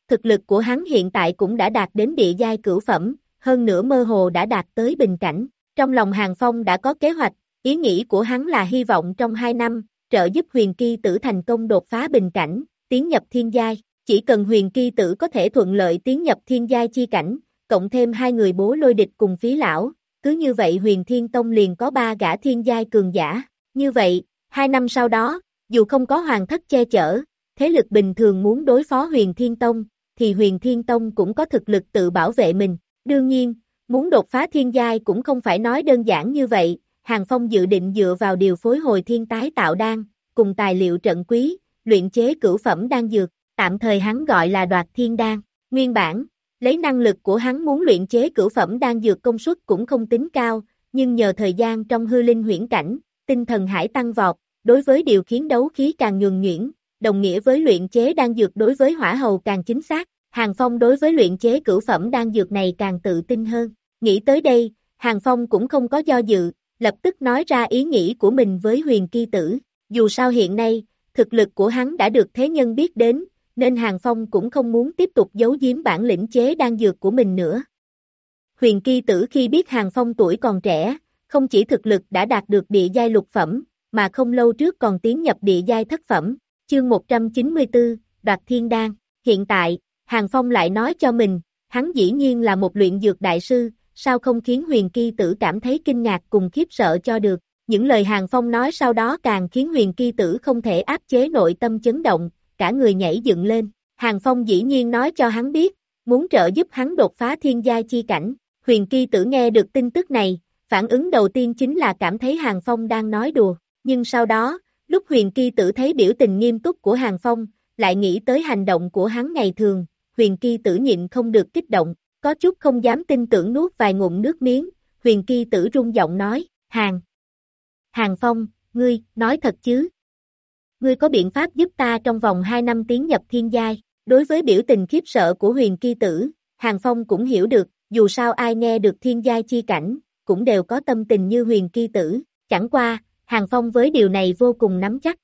Thực lực của hắn hiện tại cũng đã đạt đến địa giai cửu phẩm, hơn nữa mơ hồ đã đạt tới bình cảnh. Trong lòng Hàng Phong đã có kế hoạch, ý nghĩ của hắn là hy vọng trong 2 năm, trợ giúp huyền kỳ tử thành công đột phá bình cảnh, tiến nhập thiên giai. Chỉ cần huyền kỳ tử có thể thuận lợi tiến nhập thiên giai chi cảnh, cộng thêm hai người bố lôi địch cùng phí lão, cứ như vậy huyền thiên tông liền có ba gã thiên giai cường giả. Như vậy, hai năm sau đó, dù không có hoàng thất che chở, thế lực bình thường muốn đối phó huyền thiên tông, thì huyền thiên tông cũng có thực lực tự bảo vệ mình. Đương nhiên, muốn đột phá thiên giai cũng không phải nói đơn giản như vậy, Hàng Phong dự định dựa vào điều phối hồi thiên tái tạo đan, cùng tài liệu trận quý, luyện chế cửu phẩm đan dược, tạm thời hắn gọi là đoạt thiên đan. Nguyên bản, lấy năng lực của hắn muốn luyện chế cửu phẩm đan dược công suất cũng không tính cao, nhưng nhờ thời gian trong hư linh huyễn cảnh, tinh thần hải tăng vọt, đối với điều khiến đấu khí càng nhường nhuyễn, đồng nghĩa với luyện chế đan dược đối với hỏa hầu càng chính xác, Hàng Phong đối với luyện chế cửu phẩm đan dược này càng tự tin hơn. Nghĩ tới đây, Hàng Phong cũng không có do dự, lập tức nói ra ý nghĩ của mình với huyền kỳ tử. Dù sao hiện nay, thực lực của hắn đã được thế nhân biết đến, nên Hàng Phong cũng không muốn tiếp tục giấu giếm bản lĩnh chế đan dược của mình nữa. Huyền kỳ tử khi biết Hàng Phong tuổi còn trẻ, không chỉ thực lực đã đạt được địa giai lục phẩm, mà không lâu trước còn tiến nhập địa giai thất phẩm, chương 194, đoạt thiên đan. Hiện tại, Hàng Phong lại nói cho mình, hắn dĩ nhiên là một luyện dược đại sư, sao không khiến huyền kỳ tử cảm thấy kinh ngạc cùng khiếp sợ cho được. Những lời Hàng Phong nói sau đó càng khiến huyền kỳ tử không thể áp chế nội tâm chấn động, cả người nhảy dựng lên. Hàng Phong dĩ nhiên nói cho hắn biết, muốn trợ giúp hắn đột phá thiên gia chi cảnh. Huyền kỳ tử nghe được tin tức này, phản ứng đầu tiên chính là cảm thấy Hàng Phong đang nói đùa. Nhưng sau đó, lúc huyền kỳ tử thấy biểu tình nghiêm túc của Hàng Phong, lại nghĩ tới hành động của hắn ngày thường, huyền kỳ tử nhịn không được kích động, có chút không dám tin tưởng nuốt vài ngụm nước miếng, huyền kỳ tử rung giọng nói, hàng. Hàng Phong, ngươi, nói thật chứ? Ngươi có biện pháp giúp ta trong vòng 2 năm tiến nhập thiên giai, đối với biểu tình khiếp sợ của huyền kỳ tử, Hàng Phong cũng hiểu được, dù sao ai nghe được thiên giai chi cảnh, cũng đều có tâm tình như huyền kỳ tử, chẳng qua, Hàng Phong với điều này vô cùng nắm chắc.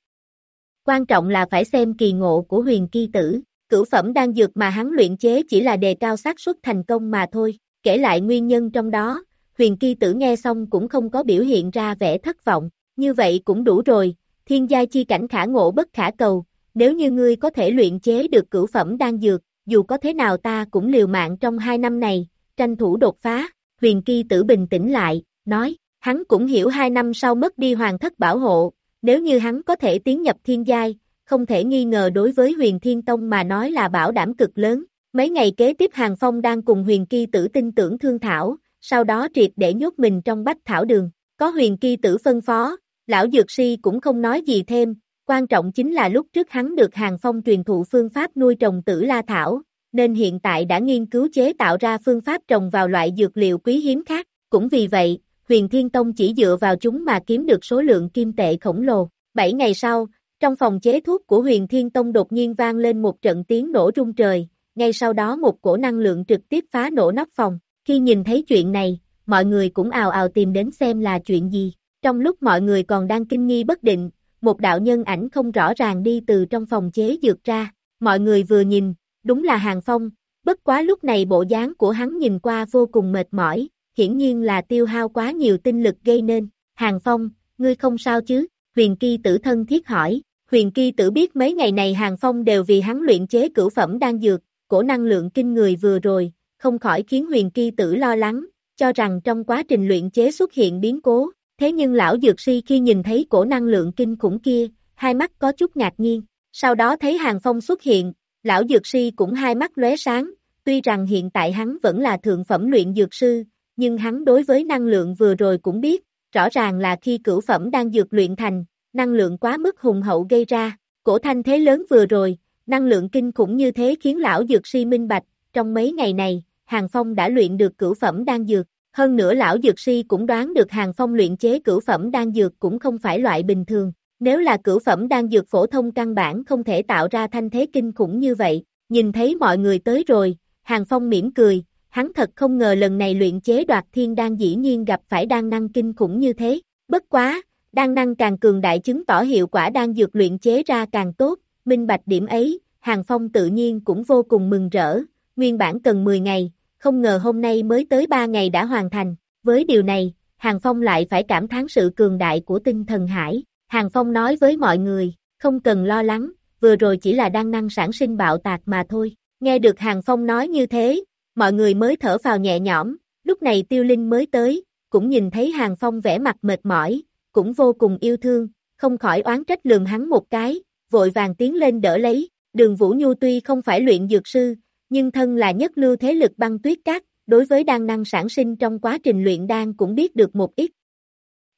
Quan trọng là phải xem kỳ ngộ của huyền kỳ tử, Cửu phẩm đang dược mà hắn luyện chế chỉ là đề cao xác suất thành công mà thôi, kể lại nguyên nhân trong đó, huyền kỳ tử nghe xong cũng không có biểu hiện ra vẻ thất vọng, như vậy cũng đủ rồi, thiên giai chi cảnh khả ngộ bất khả cầu, nếu như ngươi có thể luyện chế được cửu phẩm đan dược, dù có thế nào ta cũng liều mạng trong hai năm này, tranh thủ đột phá, huyền kỳ tử bình tĩnh lại, nói, hắn cũng hiểu hai năm sau mất đi hoàng thất bảo hộ, nếu như hắn có thể tiến nhập thiên giai, không thể nghi ngờ đối với huyền thiên tông mà nói là bảo đảm cực lớn. Mấy ngày kế tiếp Hàng Phong đang cùng huyền kỳ tử tin tưởng thương thảo, sau đó triệt để nhốt mình trong bách thảo đường. Có huyền kỳ tử phân phó, lão dược si cũng không nói gì thêm, quan trọng chính là lúc trước hắn được Hàng Phong truyền thụ phương pháp nuôi trồng tử la thảo, nên hiện tại đã nghiên cứu chế tạo ra phương pháp trồng vào loại dược liệu quý hiếm khác. Cũng vì vậy, huyền thiên tông chỉ dựa vào chúng mà kiếm được số lượng kim tệ khổng lồ. Bảy ngày sau, trong phòng chế thuốc của huyền thiên tông đột nhiên vang lên một trận tiếng nổ rung trời, ngay sau đó một cổ năng lượng trực tiếp phá nổ nóc phòng. Khi nhìn thấy chuyện này, mọi người cũng ào ào tìm đến xem là chuyện gì. Trong lúc mọi người còn đang kinh nghi bất định, một đạo nhân ảnh không rõ ràng đi từ trong phòng chế dược ra. Mọi người vừa nhìn, đúng là Hàng Phong, bất quá lúc này bộ dáng của hắn nhìn qua vô cùng mệt mỏi, hiển nhiên là tiêu hao quá nhiều tinh lực gây nên. Hàng Phong, ngươi không sao chứ? Huyền Ki tử thân thiết hỏi, Huyền Ki tử biết mấy ngày này Hàng Phong đều vì hắn luyện chế cửu phẩm đan dược, cổ năng lượng kinh người vừa rồi, không khỏi khiến Huyền Kỳ tử lo lắng, cho rằng trong quá trình luyện chế xuất hiện biến cố, thế nhưng lão dược si khi nhìn thấy cổ năng lượng kinh khủng kia, hai mắt có chút ngạc nhiên, sau đó thấy Hàng Phong xuất hiện, lão dược si cũng hai mắt lóe sáng, tuy rằng hiện tại hắn vẫn là thượng phẩm luyện dược sư, nhưng hắn đối với năng lượng vừa rồi cũng biết, rõ ràng là khi cửu phẩm đang dược luyện thành, năng lượng quá mức hùng hậu gây ra, cổ thanh thế lớn vừa rồi, năng lượng kinh khủng như thế khiến lão dược si minh bạch, trong mấy ngày này, Hàng Phong đã luyện được cửu phẩm đan dược, hơn nữa lão dược si cũng đoán được Hàng Phong luyện chế cửu phẩm đan dược cũng không phải loại bình thường, nếu là cửu phẩm đan dược phổ thông căn bản không thể tạo ra thanh thế kinh khủng như vậy, nhìn thấy mọi người tới rồi, Hàng Phong mỉm cười, hắn thật không ngờ lần này luyện chế đoạt thiên đan dĩ nhiên gặp phải đan năng kinh khủng như thế, bất quá, đan năng càng cường đại chứng tỏ hiệu quả đan dược luyện chế ra càng tốt, minh bạch điểm ấy, Hàng Phong tự nhiên cũng vô cùng mừng rỡ, nguyên bản cần 10 ngày, không ngờ hôm nay mới tới 3 ngày đã hoàn thành, với điều này, Hàng Phong lại phải cảm thán sự cường đại của tinh thần hải, Hàng Phong nói với mọi người, không cần lo lắng, vừa rồi chỉ là đang năng sản sinh bạo tạc mà thôi, nghe được Hàng Phong nói như thế, mọi người mới thở vào nhẹ nhõm, lúc này Tiêu Linh mới tới, cũng nhìn thấy Hàng Phong vẻ mặt mệt mỏi, cũng vô cùng yêu thương, không khỏi oán trách lườm hắn một cái, vội vàng tiến lên đỡ lấy, đường Vũ Nhu tuy không phải luyện dược sư, nhưng thân là nhất lưu thế lực băng tuyết cát, đối với đan năng sản sinh trong quá trình luyện đan cũng biết được một ít.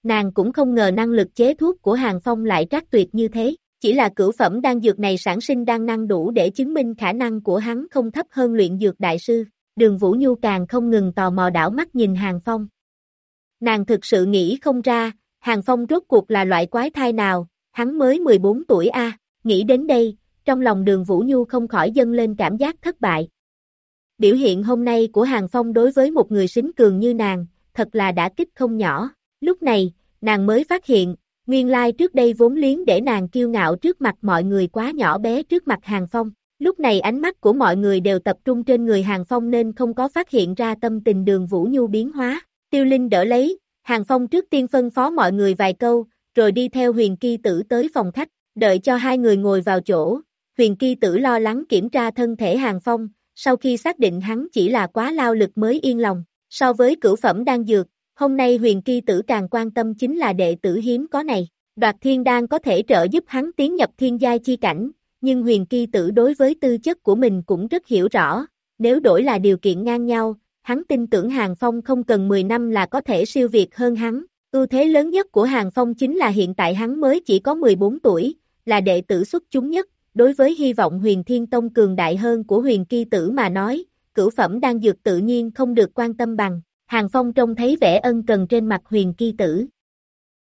Nàng cũng không ngờ năng lực chế thuốc của Hàng Phong lại trắc tuyệt như thế, chỉ là cửu phẩm đan dược này sản sinh đan năng đủ để chứng minh khả năng của hắn không thấp hơn luyện dược đại sư, đường Vũ Nhu càng không ngừng tò mò đảo mắt nhìn Hàng Phong. Nàng thực sự nghĩ không ra, Hàng Phong rốt cuộc là loại quái thai nào, hắn mới 14 tuổi a nghĩ đến đây, trong lòng đường Vũ Nhu không khỏi dâng lên cảm giác thất bại. Biểu hiện hôm nay của Hàng Phong đối với một người xính cường như nàng, thật là đã kích không nhỏ. Lúc này, nàng mới phát hiện, nguyên lai trước đây vốn liếng để nàng kiêu ngạo trước mặt mọi người quá nhỏ bé trước mặt Hàng Phong. Lúc này ánh mắt của mọi người đều tập trung trên người Hàng Phong nên không có phát hiện ra tâm tình đường Vũ Nhu biến hóa. Tiêu Linh đỡ lấy, Hàng Phong trước tiên phân phó mọi người vài câu, rồi đi theo huyền kỳ tử tới phòng khách, đợi cho hai người ngồi vào chỗ. Huyền kỳ tử lo lắng kiểm tra thân thể Hàng Phong, sau khi xác định hắn chỉ là quá lao lực mới yên lòng. So với cửu phẩm đang dược, hôm nay huyền kỳ tử càng quan tâm chính là đệ tử hiếm có này. Đoạt thiên đan có thể trợ giúp hắn tiến nhập thiên giai chi cảnh, nhưng huyền kỳ tử đối với tư chất của mình cũng rất hiểu rõ, nếu đổi là điều kiện ngang nhau, hắn tin tưởng Hàng Phong không cần 10 năm là có thể siêu việt hơn hắn. Ưu thế lớn nhất của Hàng Phong chính là hiện tại hắn mới chỉ có 14 tuổi, là đệ tử xuất chúng nhất, đối với hy vọng huyền thiên tông cường đại hơn của huyền kỳ tử mà nói, cửu phẩm đang dược tự nhiên không được quan tâm bằng, Hàng Phong trông thấy vẻ ân cần trên mặt huyền kỳ tử.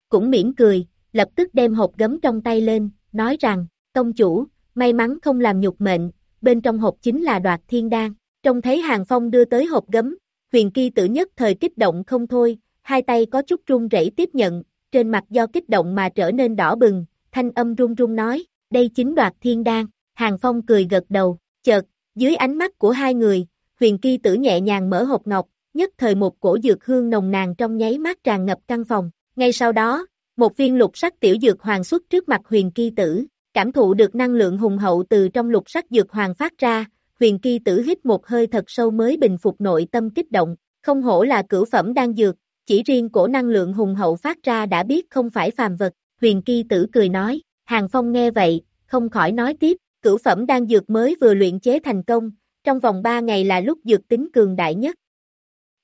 Cũng mỉm cười, lập tức đem hộp gấm trong tay lên, nói rằng, tông chủ, may mắn không làm nhục mệnh, bên trong hộp chính là đoạt thiên đan. Trông thấy Hàng Phong đưa tới hộp gấm, huyền kỳ tử nhất thời kích động không thôi, hai tay có chút run rẩy tiếp nhận, trên mặt do kích động mà trở nên đỏ bừng, thanh âm run run nói, đây chính đoạt thiên đan, Hàng Phong cười gật đầu, chợt, dưới ánh mắt của hai người, huyền kỳ tử nhẹ nhàng mở hộp ngọc, nhất thời một cổ dược hương nồng nàn trong nháy mắt tràn ngập căn phòng, ngay sau đó, một viên lục sắc tiểu dược hoàng xuất trước mặt huyền kỳ tử, cảm thụ được năng lượng hùng hậu từ trong lục sắc dược hoàng phát ra, huyền kỳ tử hít một hơi thật sâu mới bình phục nội tâm kích động, không hổ là cửu phẩm đang dược, chỉ riêng cổ năng lượng hùng hậu phát ra đã biết không phải phàm vật, huyền kỳ tử cười nói, Hàng Phong nghe vậy, không khỏi nói tiếp, cửu phẩm đang dược mới vừa luyện chế thành công, trong vòng 3 ngày là lúc dược tính cường đại nhất.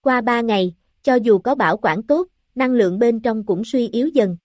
Qua 3 ngày, cho dù có bảo quản tốt, năng lượng bên trong cũng suy yếu dần.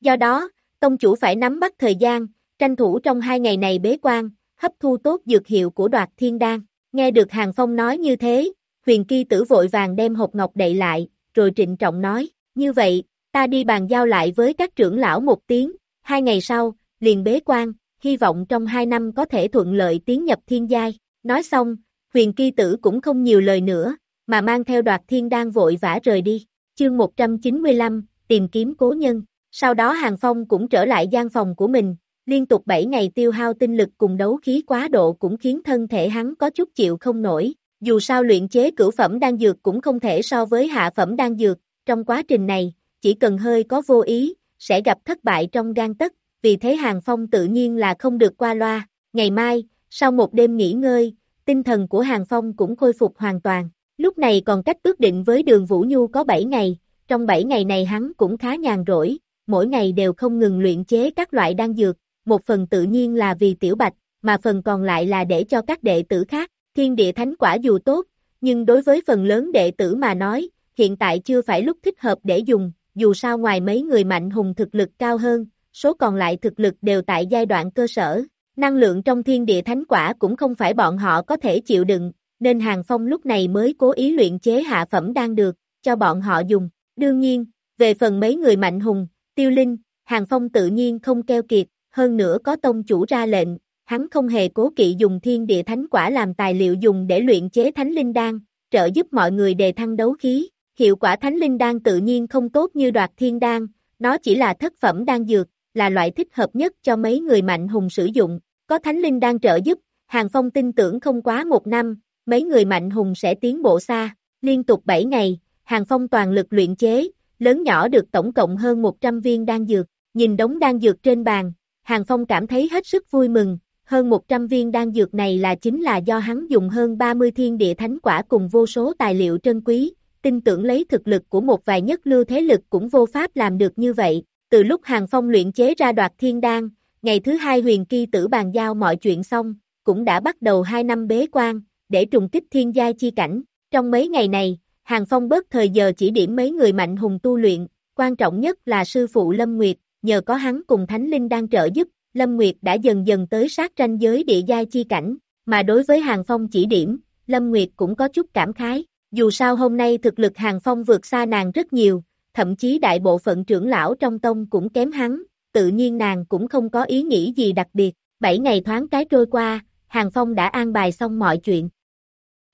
Do đó, tông chủ phải nắm bắt thời gian, tranh thủ trong hai ngày này bế quan, hấp thu tốt dược hiệu của đoạt thiên đan. Nghe được Hàng Phong nói như thế, huyền kỳ tử vội vàng đem hộp ngọc đậy lại, rồi trịnh trọng nói, như vậy, ta đi bàn giao lại với các trưởng lão một tiếng, hai ngày sau, liền bế quan, hy vọng trong hai năm có thể thuận lợi tiến nhập thiên giai. Nói xong, huyền kỳ tử cũng không nhiều lời nữa, mà mang theo đoạt thiên đan vội vã rời đi. Chương 195, tìm kiếm cố nhân. Sau đó Hàng Phong cũng trở lại gian phòng của mình, liên tục 7 ngày tiêu hao tinh lực cùng đấu khí quá độ cũng khiến thân thể hắn có chút chịu không nổi. Dù sao luyện chế cửu phẩm đan dược cũng không thể so với hạ phẩm đan dược, trong quá trình này, chỉ cần hơi có vô ý, sẽ gặp thất bại trong gan tất, vì thế Hàng Phong tự nhiên là không được qua loa. Ngày mai, sau một đêm nghỉ ngơi, tinh thần của Hàng Phong cũng khôi phục hoàn toàn. Lúc này còn cách ước định với đường Vũ Nhu có 7 ngày, trong 7 ngày này hắn cũng khá nhàn rỗi, mỗi ngày đều không ngừng luyện chế các loại đan dược, một phần tự nhiên là vì tiểu bạch, mà phần còn lại là để cho các đệ tử khác, thiên địa thánh quả dù tốt, nhưng đối với phần lớn đệ tử mà nói, hiện tại chưa phải lúc thích hợp để dùng, dù sao ngoài mấy người mạnh hùng thực lực cao hơn, số còn lại thực lực đều tại giai đoạn cơ sở, năng lượng trong thiên địa thánh quả cũng không phải bọn họ có thể chịu đựng, nên Hàng Phong lúc này mới cố ý luyện chế hạ phẩm đang được, cho bọn họ dùng. Đương nhiên, về phần mấy người mạnh hùng, tiêu linh, Hàng Phong tự nhiên không keo kiệt, hơn nữa có tông chủ ra lệnh, hắn không hề cố kỵ dùng thiên địa thánh quả làm tài liệu dùng để luyện chế thánh linh đan, trợ giúp mọi người đề thăng đấu khí. Hiệu quả thánh linh đan tự nhiên không tốt như đoạt thiên đan, nó chỉ là thất phẩm đan dược, là loại thích hợp nhất cho mấy người mạnh hùng sử dụng. Có Thánh Linh đan trợ giúp, Hàng Phong tin tưởng không quá một năm, mấy người mạnh hùng sẽ tiến bộ xa. Liên tục 7 ngày, Hàng Phong toàn lực luyện chế, lớn nhỏ được tổng cộng hơn 100 viên đan dược. Nhìn đống đan dược trên bàn, Hàng Phong cảm thấy hết sức vui mừng, hơn 100 viên đan dược này là chính là do hắn dùng hơn 30 thiên địa thánh quả cùng vô số tài liệu trân quý, tin tưởng lấy thực lực của một vài nhất lưu thế lực cũng vô pháp làm được như vậy. Từ lúc Hàng Phong luyện chế ra đoạt thiên đan, ngày thứ hai huyền kỳ tử bàn giao mọi chuyện xong, cũng đã bắt đầu hai năm bế quan, để trùng kích thiên giai chi cảnh. Trong mấy ngày này, Hàng Phong bớt thời giờ chỉ điểm mấy người mạnh hùng tu luyện, quan trọng nhất là sư phụ Lâm Nguyệt, nhờ có hắn cùng Thánh Linh đang trợ giúp, Lâm Nguyệt đã dần dần tới sát ranh giới địa giai chi cảnh, mà đối với Hàng Phong chỉ điểm, Lâm Nguyệt cũng có chút cảm khái, dù sao hôm nay thực lực Hàng Phong vượt xa nàng rất nhiều, thậm chí đại bộ phận trưởng lão trong tông cũng kém hắn, tự nhiên nàng cũng không có ý nghĩ gì đặc biệt, bảy ngày thoáng cái trôi qua, Hàng Phong đã an bài xong mọi chuyện.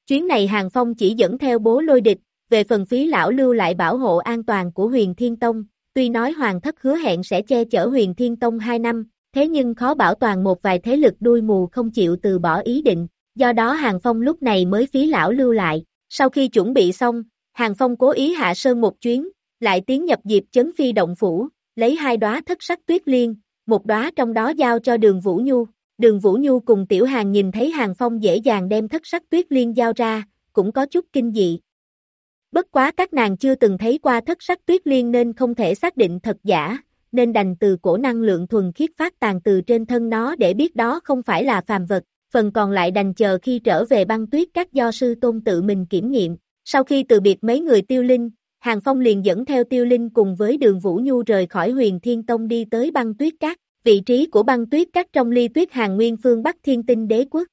Chuyến này Hàng Phong chỉ dẫn theo bố lôi địch, về phần phí lão lưu lại bảo hộ an toàn của huyền Thiên Tông, tuy nói Hoàng thất hứa hẹn sẽ che chở huyền Thiên Tông 2 năm, thế nhưng khó bảo toàn một vài thế lực đuôi mù không chịu từ bỏ ý định, do đó Hàng Phong lúc này mới phí lão lưu lại. Sau khi chuẩn bị xong, Hàng Phong cố ý hạ sơn một chuyến, lại tiến nhập dịp chấn phi động phủ, lấy hai đóa thất sắc tuyết liên, một đóa trong đó giao cho đường Vũ Nhu. Đường Vũ Nhu cùng Tiểu Hàng nhìn thấy Hàng Phong dễ dàng đem thất sắc tuyết liên giao ra, cũng có chút kinh dị. Bất quá các nàng chưa từng thấy qua thất sắc tuyết liên nên không thể xác định thật giả, nên đành từ cổ năng lượng thuần khiết phát tàn từ trên thân nó để biết đó không phải là phàm vật, phần còn lại đành chờ khi trở về băng tuyết các do sư tôn tự mình kiểm nghiệm. Sau khi từ biệt mấy người tiêu linh, Hàng Phong liền dẫn theo tiêu linh cùng với đường Vũ Nhu rời khỏi huyền Thiên Tông đi tới băng tuyết các, vị trí của băng tuyết các trong ly tuyết hàng nguyên phương Bắc Thiên Tinh Đế Quốc.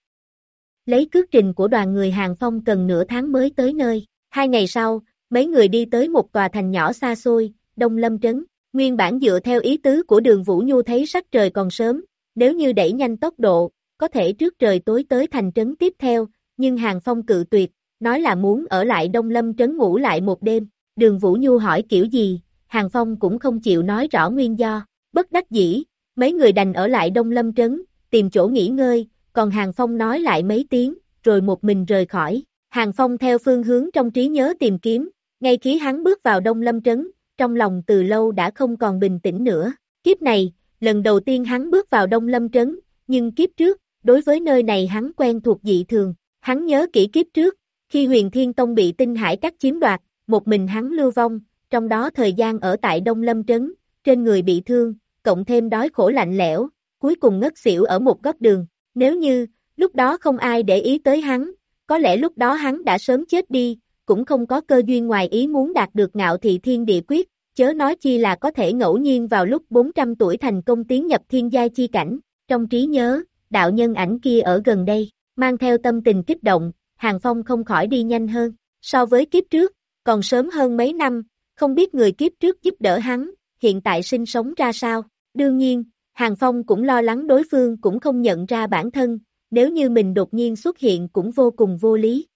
Lấy cước trình của đoàn người Hàng Phong cần nửa tháng mới tới nơi, hai ngày sau, mấy người đi tới một tòa thành nhỏ xa xôi, Đông Lâm Trấn. Nguyên bản dựa theo ý tứ của đường Vũ Nhu thấy sắc trời còn sớm, nếu như đẩy nhanh tốc độ, có thể trước trời tối tới thành trấn tiếp theo, nhưng Hàng Phong cự tuyệt, nói là muốn ở lại Đông Lâm trấn ngủ lại một đêm. Đường Vũ Nhu hỏi kiểu gì, Hàng Phong cũng không chịu nói rõ nguyên do, bất đắc dĩ, mấy người đành ở lại Đông Lâm trấn, tìm chỗ nghỉ ngơi, còn Hàng Phong nói lại mấy tiếng, rồi một mình rời khỏi. Hàng Phong theo phương hướng trong trí nhớ tìm kiếm, ngay khi hắn bước vào Đông Lâm trấn, trong lòng từ lâu đã không còn bình tĩnh nữa. Kiếp này, lần đầu tiên hắn bước vào Đông Lâm Trấn, nhưng kiếp trước, đối với nơi này hắn quen thuộc dị thường. Hắn nhớ kỹ kiếp trước, khi huyền Thiên Tông bị tinh hải cắt chiếm đoạt, một mình hắn lưu vong, trong đó thời gian ở tại Đông Lâm Trấn, trên người bị thương, cộng thêm đói khổ lạnh lẽo, cuối cùng ngất xỉu ở một góc đường. Nếu như, lúc đó không ai để ý tới hắn, có lẽ lúc đó hắn đã sớm chết đi, cũng không có cơ duyên ngoài ý muốn đạt được ngạo thị thiên địa quyết, chớ nói chi là có thể ngẫu nhiên vào lúc 400 tuổi thành công tiến nhập thiên giai chi cảnh, trong trí nhớ, đạo nhân ảnh kia ở gần đây, mang theo tâm tình kích động, Hàng Phong không khỏi đi nhanh hơn, so với kiếp trước, còn sớm hơn mấy năm, không biết người kiếp trước giúp đỡ hắn, hiện tại sinh sống ra sao, đương nhiên, Hàng Phong cũng lo lắng đối phương cũng không nhận ra bản thân, nếu như mình đột nhiên xuất hiện cũng vô cùng vô lý.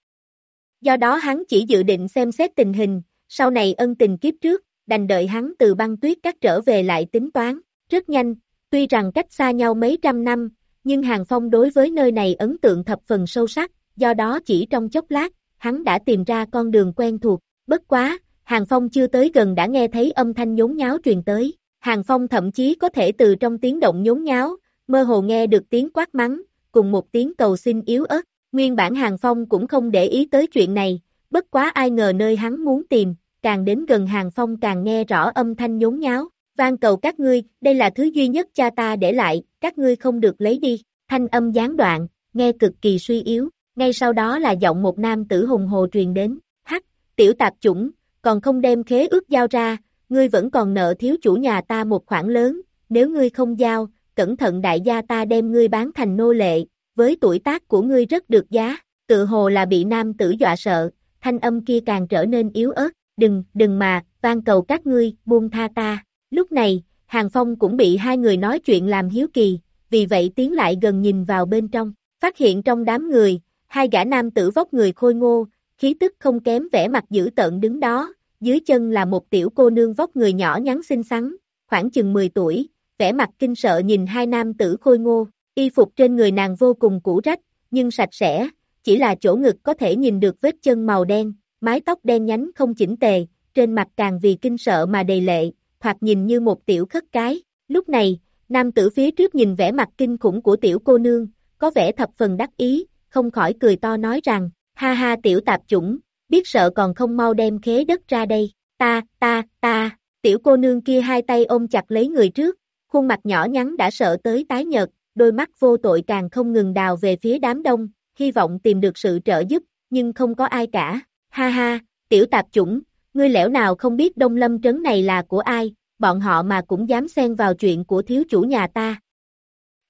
Do đó hắn chỉ dự định xem xét tình hình, sau này ân tình kiếp trước, đành đợi hắn từ băng tuyết cắt trở về lại tính toán, rất nhanh, tuy rằng cách xa nhau mấy trăm năm, nhưng Hàng Phong đối với nơi này ấn tượng thập phần sâu sắc, do đó chỉ trong chốc lát, hắn đã tìm ra con đường quen thuộc, bất quá, Hàng Phong chưa tới gần đã nghe thấy âm thanh nhốn nháo truyền tới, Hàng Phong thậm chí có thể từ trong tiếng động nhốn nháo, mơ hồ nghe được tiếng quát mắng, cùng một tiếng cầu xin yếu ớt, nguyên bản Hàng Phong cũng không để ý tới chuyện này, bất quá ai ngờ nơi hắn muốn tìm, càng đến gần Hàng Phong càng nghe rõ âm thanh nhốn nháo, van cầu các ngươi, đây là thứ duy nhất cha ta để lại, các ngươi không được lấy đi, thanh âm gián đoạn, nghe cực kỳ suy yếu, ngay sau đó là giọng một nam tử hùng hồ truyền đến, hắc, tiểu tạp chủng, còn không đem khế ước giao ra, ngươi vẫn còn nợ thiếu chủ nhà ta một khoản lớn, nếu ngươi không giao, cẩn thận đại gia ta đem ngươi bán thành nô lệ, với tuổi tác của ngươi rất được giá, tự hồ là bị nam tử dọa sợ, thanh âm kia càng trở nên yếu ớt, đừng, đừng mà, van cầu các ngươi, buông tha ta. Lúc này, Hàng Phong cũng bị hai người nói chuyện làm hiếu kỳ, vì vậy tiến lại gần nhìn vào bên trong, phát hiện trong đám người, hai gã nam tử vóc người khôi ngô, khí tức không kém vẻ mặt dữ tợn đứng đó, dưới chân là một tiểu cô nương vóc người nhỏ nhắn xinh xắn, khoảng chừng 10 tuổi, vẻ mặt kinh sợ nhìn hai nam tử khôi ngô, Y phục trên người nàng vô cùng cũ rách, nhưng sạch sẽ, chỉ là chỗ ngực có thể nhìn được vết chân màu đen, mái tóc đen nhánh không chỉnh tề, trên mặt càng vì kinh sợ mà đầy lệ, thoạt nhìn như một tiểu khất cái. Lúc này, nam tử phía trước nhìn vẻ mặt kinh khủng của tiểu cô nương, có vẻ thập phần đắc ý, không khỏi cười to nói rằng, ha ha tiểu tạp chủng, biết sợ còn không mau đem khế đất ra đây, ta, ta, ta, tiểu cô nương kia hai tay ôm chặt lấy người trước, khuôn mặt nhỏ nhắn đã sợ tới tái nhợt, đôi mắt vô tội càng không ngừng đào về phía đám đông, hy vọng tìm được sự trợ giúp, nhưng không có ai cả, ha ha, tiểu tạp chủng, ngươi lẻo nào không biết đông lâm trấn này là của ai, bọn họ mà cũng dám xen vào chuyện của thiếu chủ nhà ta.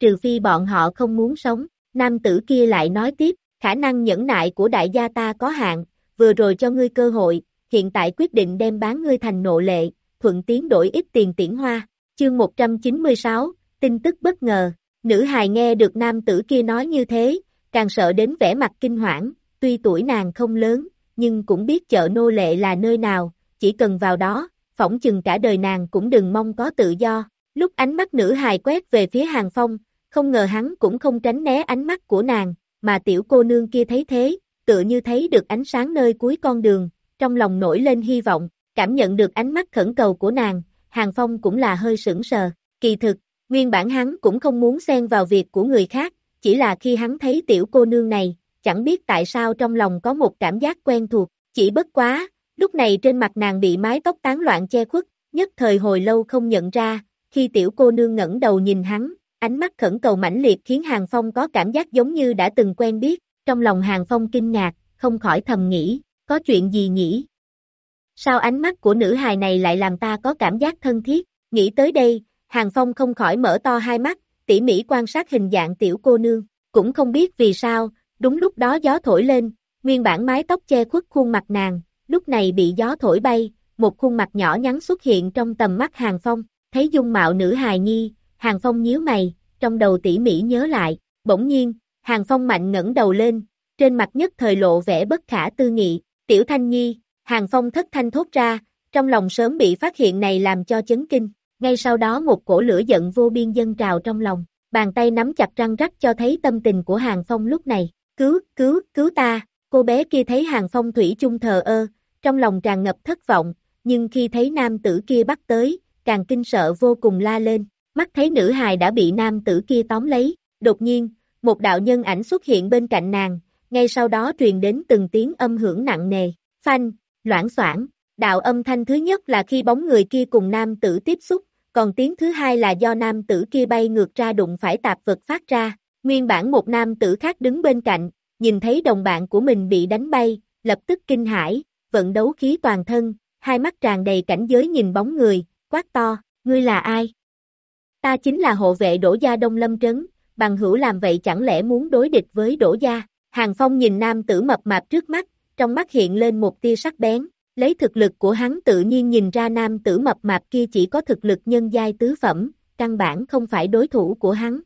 Trừ phi bọn họ không muốn sống, nam tử kia lại nói tiếp, khả năng nhẫn nại của đại gia ta có hạn, vừa rồi cho ngươi cơ hội, hiện tại quyết định đem bán ngươi thành nộ lệ, thuận tiến đổi ít tiền tiễn hoa. Chương 196, tin tức bất ngờ, nữ hài nghe được nam tử kia nói như thế, càng sợ đến vẻ mặt kinh hoảng, tuy tuổi nàng không lớn, nhưng cũng biết chợ nô lệ là nơi nào, chỉ cần vào đó, phỏng chừng cả đời nàng cũng đừng mong có tự do. Lúc ánh mắt nữ hài quét về phía hàng phong, không ngờ hắn cũng không tránh né ánh mắt của nàng, mà tiểu cô nương kia thấy thế, tựa như thấy được ánh sáng nơi cuối con đường, trong lòng nổi lên hy vọng, cảm nhận được ánh mắt khẩn cầu của nàng, hàng phong cũng là hơi sững sờ, kỳ thực, nguyên bản hắn cũng không muốn xen vào việc của người khác, chỉ là khi hắn thấy tiểu cô nương này, chẳng biết tại sao trong lòng có một cảm giác quen thuộc, chỉ bất quá, lúc này trên mặt nàng bị mái tóc tán loạn che khuất, nhất thời hồi lâu không nhận ra, khi tiểu cô nương ngẩng đầu nhìn hắn, ánh mắt khẩn cầu mãnh liệt khiến Hàng Phong có cảm giác giống như đã từng quen biết, trong lòng Hàng Phong kinh ngạc, không khỏi thầm nghĩ, có chuyện gì nhỉ? Sao ánh mắt của nữ hài này lại làm ta có cảm giác thân thiết? Nghĩ tới đây, Hàng Phong không khỏi mở to hai mắt, tỉ mỉ quan sát hình dạng tiểu cô nương, cũng không biết vì sao, đúng lúc đó gió thổi lên, nguyên bản mái tóc che khuất khuôn mặt nàng, lúc này bị gió thổi bay, một khuôn mặt nhỏ nhắn xuất hiện trong tầm mắt Hàng Phong, thấy dung mạo nữ hài nhi, Hàng Phong nhíu mày, trong đầu tỉ mỉ nhớ lại, bỗng nhiên, Hàng Phong mạnh ngẩng đầu lên, trên mặt nhất thời lộ vẻ bất khả tư nghị, tiểu thanh nhi, Hàng Phong thất thanh thốt ra, trong lòng sớm bị phát hiện này làm cho chấn kinh, ngay sau đó một cổ lửa giận vô biên dân trào trong lòng, bàn tay nắm chặt răng rắc cho thấy tâm tình của Hàng Phong lúc này, cứu, cứu, cứu ta, cô bé kia thấy Hàng Phong thủy chung thờ ơ, trong lòng tràn ngập thất vọng, nhưng khi thấy nam tử kia bắt tới, càng kinh sợ vô cùng la lên, mắt thấy nữ hài đã bị nam tử kia tóm lấy, đột nhiên, một đạo nhân ảnh xuất hiện bên cạnh nàng, ngay sau đó truyền đến từng tiếng âm hưởng nặng nề, phanh, loãng xoảng, đạo âm thanh thứ nhất là khi bóng người kia cùng nam tử tiếp xúc, còn tiếng thứ hai là do nam tử kia bay ngược ra đụng phải tạp vật phát ra, nguyên bản một nam tử khác đứng bên cạnh, nhìn thấy đồng bạn của mình bị đánh bay, lập tức kinh hãi, vận đấu khí toàn thân, hai mắt tràn đầy cảnh giới nhìn bóng người, quát to, ngươi là ai? Ta chính là hộ vệ đổ gia Đông Lâm Trấn, bằng hữu làm vậy chẳng lẽ muốn đối địch với đổ gia? Hàng Phong nhìn nam tử mập mạp trước mắt, trong mắt hiện lên một tia sắc bén, lấy thực lực của hắn tự nhiên nhìn ra nam tử mập mạp kia chỉ có thực lực nhân giai tứ phẩm, căn bản không phải đối thủ của hắn.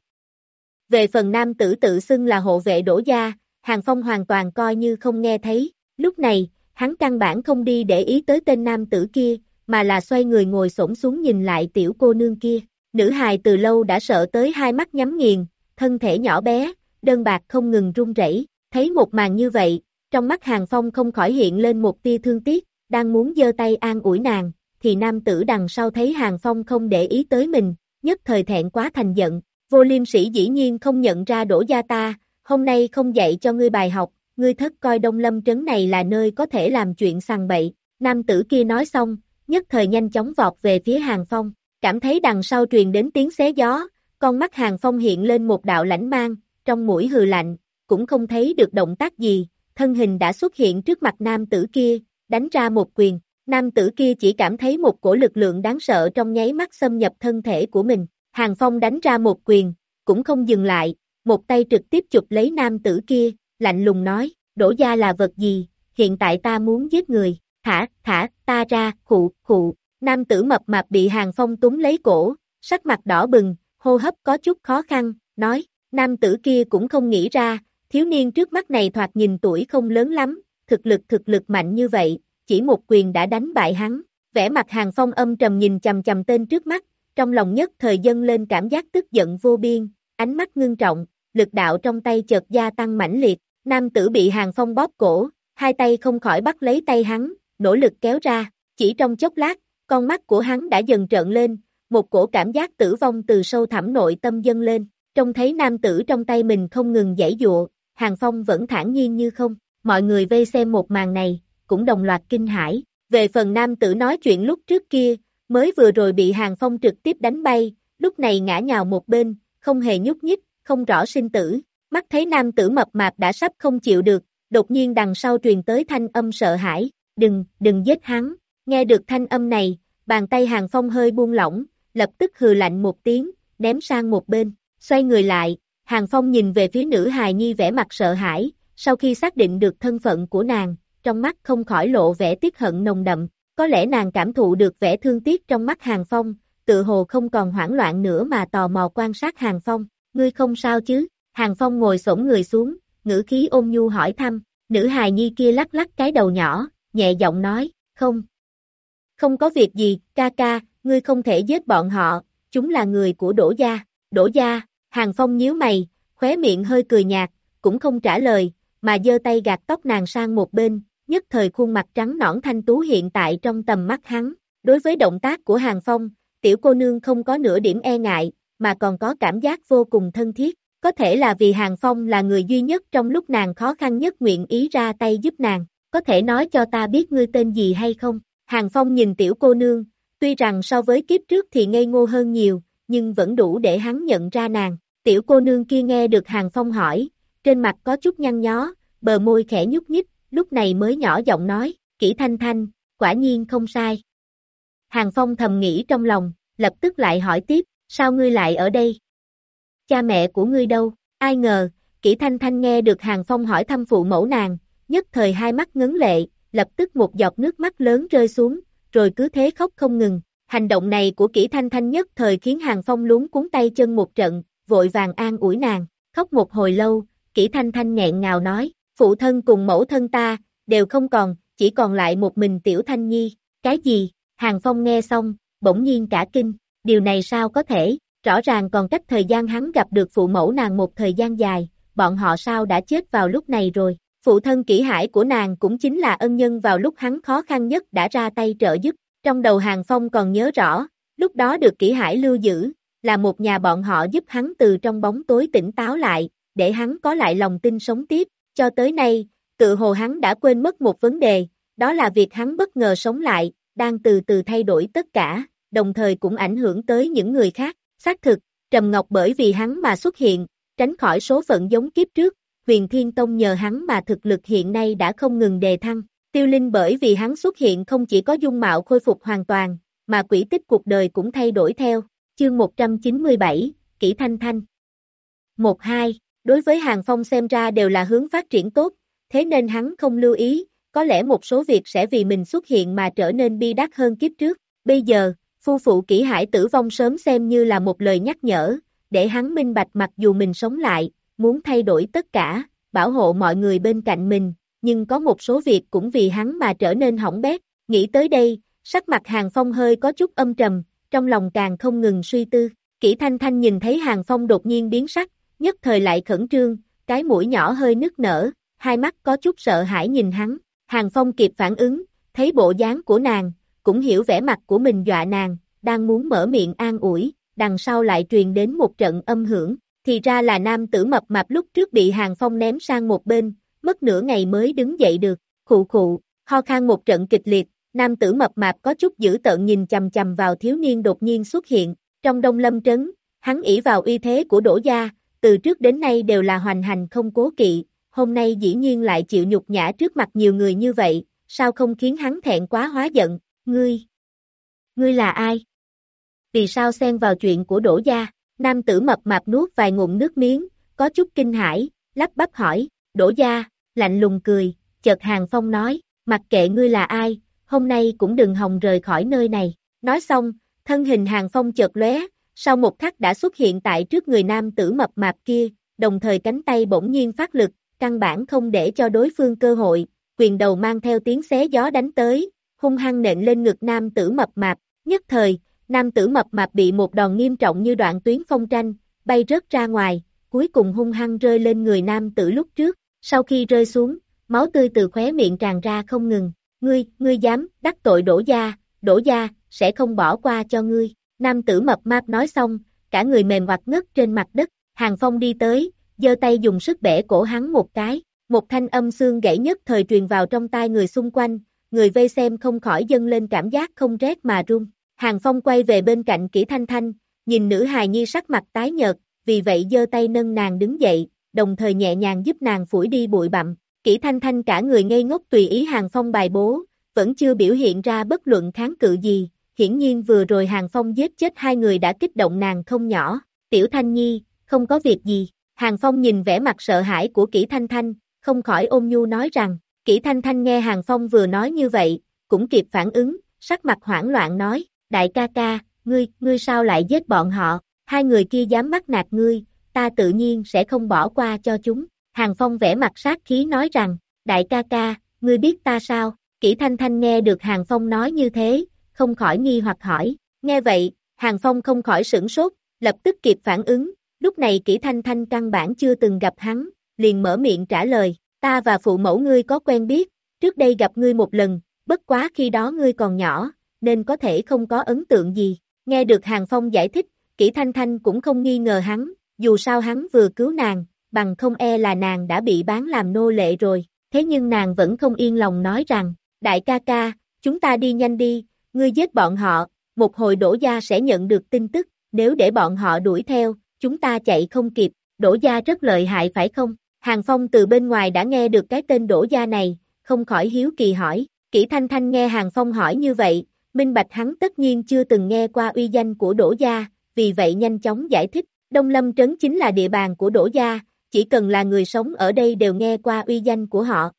Về phần nam tử tự xưng là hộ vệ đổ gia, Hàng Phong hoàn toàn coi như không nghe thấy, lúc này, hắn căn bản không đi để ý tới tên nam tử kia, mà là xoay người ngồi xổm xuống nhìn lại tiểu cô nương kia. Nữ hài từ lâu đã sợ tới hai mắt nhắm nghiền, thân thể nhỏ bé, đơn bạc không ngừng run rẩy. thấy một màn như vậy, trong mắt Hàng Phong không khỏi hiện lên một tia thương tiếc, đang muốn giơ tay an ủi nàng, thì nam tử đằng sau thấy Hàng Phong không để ý tới mình, nhất thời thẹn quá thành giận, vô liêm sĩ dĩ nhiên không nhận ra đổ gia ta, hôm nay không dạy cho ngươi bài học, ngươi thất coi đông lâm trấn này là nơi có thể làm chuyện sằng bậy, nam tử kia nói xong, nhất thời nhanh chóng vọt về phía Hàng Phong, cảm thấy đằng sau truyền đến tiếng xé gió, con mắt Hàng Phong hiện lên một đạo lãnh mang, trong mũi hừ lạnh, cũng không thấy được động tác gì, thân hình đã xuất hiện trước mặt nam tử kia, đánh ra một quyền, nam tử kia chỉ cảm thấy một cổ lực lượng đáng sợ trong nháy mắt xâm nhập thân thể của mình, Hàng Phong đánh ra một quyền, cũng không dừng lại, một tay trực tiếp chụp lấy nam tử kia, lạnh lùng nói, đổ gia là vật gì, hiện tại ta muốn giết người, thả, thả, ta ra, khụ, khụ, nam tử mập mạp bị hàng phong túng lấy cổ, sắc mặt đỏ bừng, hô hấp có chút khó khăn, nói, nam tử kia cũng không nghĩ ra, thiếu niên trước mắt này thoạt nhìn tuổi không lớn lắm, thực lực thực lực mạnh như vậy, chỉ một quyền đã đánh bại hắn, vẻ mặt hàng phong âm trầm nhìn chầm chầm tên trước mắt, trong lòng nhất thời dâng lên cảm giác tức giận vô biên, ánh mắt ngưng trọng, lực đạo trong tay chợt gia tăng mãnh liệt, nam tử bị hàng phong bóp cổ, hai tay không khỏi bắt lấy tay hắn, nỗ lực kéo ra, chỉ trong chốc lát, con mắt của hắn đã dần trợn lên, một cổ cảm giác tử vong từ sâu thẳm nội tâm dâng lên, trông thấy nam tử trong tay mình không ngừng giãy dụa, hàng phong vẫn thản nhiên như không, mọi người vây xem một màn này, cũng đồng loạt kinh hãi, về phần nam tử nói chuyện lúc trước kia, mới vừa rồi bị hàng phong trực tiếp đánh bay, lúc này ngã nhào một bên, không hề nhúc nhích, không rõ sinh tử, mắt thấy nam tử mập mạp đã sắp không chịu được, đột nhiên đằng sau truyền tới thanh âm sợ hãi, đừng, đừng giết hắn, nghe được thanh âm này, bàn tay hàng phong hơi buông lỏng, lập tức hừ lạnh một tiếng, ném sang một bên, xoay người lại, hàng phong nhìn về phía nữ hài nhi vẻ mặt sợ hãi, sau khi xác định được thân phận của nàng, trong mắt không khỏi lộ vẻ tiếc hận nồng đậm, có lẽ nàng cảm thụ được vẻ thương tiếc trong mắt hàng phong, tự hồ không còn hoảng loạn nữa mà tò mò quan sát hàng phong, ngươi không sao chứ, hàng phong ngồi xổm người xuống, ngữ khí ôn nhu hỏi thăm, nữ hài nhi kia lắc lắc cái đầu nhỏ, nhẹ giọng nói, không, không có việc gì, ca ca, ngươi không thể giết bọn họ, chúng là người của đổ gia, đổ gia, hàng phong nhíu mày, khóe miệng hơi cười nhạt, cũng không trả lời, mà giơ tay gạt tóc nàng sang một bên, nhất thời khuôn mặt trắng nõn thanh tú hiện tại trong tầm mắt hắn, đối với động tác của hàng phong, tiểu cô nương không có nửa điểm e ngại, mà còn có cảm giác vô cùng thân thiết, có thể là vì hàng phong là người duy nhất trong lúc nàng khó khăn nhất nguyện ý ra tay giúp nàng, có thể nói cho ta biết ngươi tên gì hay không? Hàng Phong nhìn tiểu cô nương, tuy rằng so với kiếp trước thì ngây ngô hơn nhiều, nhưng vẫn đủ để hắn nhận ra nàng. Tiểu cô nương kia nghe được Hàng Phong hỏi, trên mặt có chút nhăn nhó, bờ môi khẽ nhúc nhích, lúc này mới nhỏ giọng nói, kỹ thanh thanh, quả nhiên không sai. Hàng Phong thầm nghĩ trong lòng, lập tức lại hỏi tiếp, sao ngươi lại ở đây? Cha mẹ của ngươi đâu? Ai ngờ, kỹ thanh thanh nghe được Hàng Phong hỏi thăm phụ mẫu nàng, nhất thời hai mắt ngấn lệ, lập tức một giọt nước mắt lớn rơi xuống, rồi cứ thế khóc không ngừng. Hành động này của kỹ thanh thanh nhất thời khiến Hàng Phong luống cuốn tay chân một trận, vội vàng an ủi nàng, khóc một hồi lâu, kỹ thanh thanh nghẹn ngào nói, phụ thân cùng mẫu thân ta, đều không còn, chỉ còn lại một mình tiểu thanh nhi, cái gì, Hàng Phong nghe xong, bỗng nhiên cả kinh, điều này sao có thể, rõ ràng còn cách thời gian hắn gặp được phụ mẫu nàng một thời gian dài, bọn họ sao đã chết vào lúc này rồi, Phụ thân kỹ hải của nàng cũng chính là ân nhân vào lúc hắn khó khăn nhất đã ra tay trợ giúp. Trong đầu Hàng Phong còn nhớ rõ, lúc đó được kỹ hải lưu giữ, là một nhà bọn họ giúp hắn từ trong bóng tối tỉnh táo lại, để hắn có lại lòng tin sống tiếp. Cho tới nay, tự hồ hắn đã quên mất một vấn đề, đó là việc hắn bất ngờ sống lại, đang từ từ thay đổi tất cả, đồng thời cũng ảnh hưởng tới những người khác. Xác thực, Trầm Ngọc bởi vì hắn mà xuất hiện, tránh khỏi số phận giống kiếp trước, huyền thiên tông nhờ hắn mà thực lực hiện nay đã không ngừng đề thăng. Tiêu Linh bởi vì hắn xuất hiện không chỉ có dung mạo khôi phục hoàn toàn, mà quỹ tích cuộc đời cũng thay đổi theo. Chương 197, Kỷ Thanh Thanh 1-2, đối với Hàng Phong xem ra đều là hướng phát triển tốt, thế nên hắn không lưu ý, có lẽ một số việc sẽ vì mình xuất hiện mà trở nên bi đát hơn kiếp trước. Bây giờ, phu phụ kỹ hải tử vong sớm xem như là một lời nhắc nhở, để hắn minh bạch mặc dù mình sống lại, muốn thay đổi tất cả, bảo hộ mọi người bên cạnh mình, nhưng có một số việc cũng vì hắn mà trở nên hỏng bét. Nghĩ tới đây, sắc mặt Hàng Phong hơi có chút âm trầm, trong lòng càng không ngừng suy tư. Kỷ Thanh Thanh nhìn thấy Hàng Phong đột nhiên biến sắc, nhất thời lại khẩn trương, cái mũi nhỏ hơi nứt nở, hai mắt có chút sợ hãi nhìn hắn. Hàng Phong kịp phản ứng, thấy bộ dáng của nàng, cũng hiểu vẻ mặt của mình dọa nàng, đang muốn mở miệng an ủi, đằng sau lại truyền đến một trận âm hưởng, thì ra là nam tử mập mạp lúc trước bị hàng phong ném sang một bên, mất nửa ngày mới đứng dậy được, khụ khụ, ho khan một trận kịch liệt, nam tử mập mạp có chút dữ tợn nhìn chầm chầm vào thiếu niên đột nhiên xuất hiện, trong đông lâm trấn, hắn ỷ vào uy thế của đổ gia, từ trước đến nay đều là hoành hành không cố kỵ, hôm nay dĩ nhiên lại chịu nhục nhã trước mặt nhiều người như vậy, sao không khiến hắn thẹn quá hóa giận, ngươi, ngươi là ai? Vì sao xen vào chuyện của đổ gia? Nam tử mập mạp nuốt vài ngụm nước miếng, có chút kinh hãi, lắp bắp hỏi, đổ gia, lạnh lùng cười, chợt hàng phong nói, mặc kệ ngươi là ai, hôm nay cũng đừng hòng rời khỏi nơi này. Nói xong, thân hình hàng phong chợt lóe, sau một khắc đã xuất hiện tại trước người nam tử mập mạp kia, đồng thời cánh tay bỗng nhiên phát lực, căn bản không để cho đối phương cơ hội, quyền đầu mang theo tiếng xé gió đánh tới, hung hăng nện lên ngực nam tử mập mạp, nhất thời, nam tử mập mạp bị một đòn nghiêm trọng như đoạn tuyến phong tranh, bay rớt ra ngoài, cuối cùng hung hăng rơi lên người nam tử lúc trước, sau khi rơi xuống, máu tươi từ khóe miệng tràn ra không ngừng, ngươi, ngươi dám, đắc tội đổ gia, đổ gia, sẽ không bỏ qua cho ngươi, nam tử mập mạp nói xong, cả người mềm hoặc ngất trên mặt đất, hàng phong đi tới, giơ tay dùng sức bẻ cổ hắn một cái, một thanh âm xương gãy nhất thời truyền vào trong tai người xung quanh, người vây xem không khỏi dâng lên cảm giác không rét mà run. Hàng Phong quay về bên cạnh Kỷ Thanh Thanh, nhìn nữ hài nhi sắc mặt tái nhợt, vì vậy giơ tay nâng nàng đứng dậy, đồng thời nhẹ nhàng giúp nàng phủi đi bụi bặm. Kỷ Thanh Thanh cả người ngây ngốc tùy ý Hàng Phong bài bố, vẫn chưa biểu hiện ra bất luận kháng cự gì, hiển nhiên vừa rồi Hàng Phong giết chết hai người đã kích động nàng không nhỏ. Tiểu Thanh Nhi, không có việc gì. Hàng Phong nhìn vẻ mặt sợ hãi của Kỷ Thanh Thanh, không khỏi ôm nhu nói rằng, Kỷ Thanh Thanh nghe Hàng Phong vừa nói như vậy, cũng kịp phản ứng, sắc mặt hoảng loạn nói, đại ca ca, ngươi, ngươi sao lại giết bọn họ, hai người kia dám bắt nạt ngươi, ta tự nhiên sẽ không bỏ qua cho chúng. Hàng Phong vẻ mặt sát khí nói rằng, đại ca ca, ngươi biết ta sao, Kỷ Thanh Thanh nghe được Hàng Phong nói như thế, không khỏi nghi hoặc hỏi, nghe vậy, Hàng Phong không khỏi sửng sốt, lập tức kịp phản ứng, lúc này Kỷ Thanh Thanh căn bản chưa từng gặp hắn, liền mở miệng trả lời, ta và phụ mẫu ngươi có quen biết, trước đây gặp ngươi một lần, bất quá khi đó ngươi còn nhỏ, nên có thể không có ấn tượng gì. Nghe được Hàng Phong giải thích, Kỷ Thanh Thanh cũng không nghi ngờ hắn, dù sao hắn vừa cứu nàng, bằng không e là nàng đã bị bán làm nô lệ rồi, thế nhưng nàng vẫn không yên lòng nói rằng, đại ca ca, chúng ta đi nhanh đi, ngươi giết bọn họ, một hồi đổ gia sẽ nhận được tin tức, nếu để bọn họ đuổi theo, chúng ta chạy không kịp, đổ gia rất lợi hại phải không? Hàng Phong từ bên ngoài đã nghe được cái tên đổ gia này, không khỏi hiếu kỳ hỏi, kỹ thanh thanh nghe Hàng Phong hỏi như vậy, minh bạch hắn tất nhiên chưa từng nghe qua uy danh của đổ gia, vì vậy nhanh chóng giải thích, Đông Lâm Trấn chính là địa bàn của đổ gia, chỉ cần là người sống ở đây đều nghe qua uy danh của họ.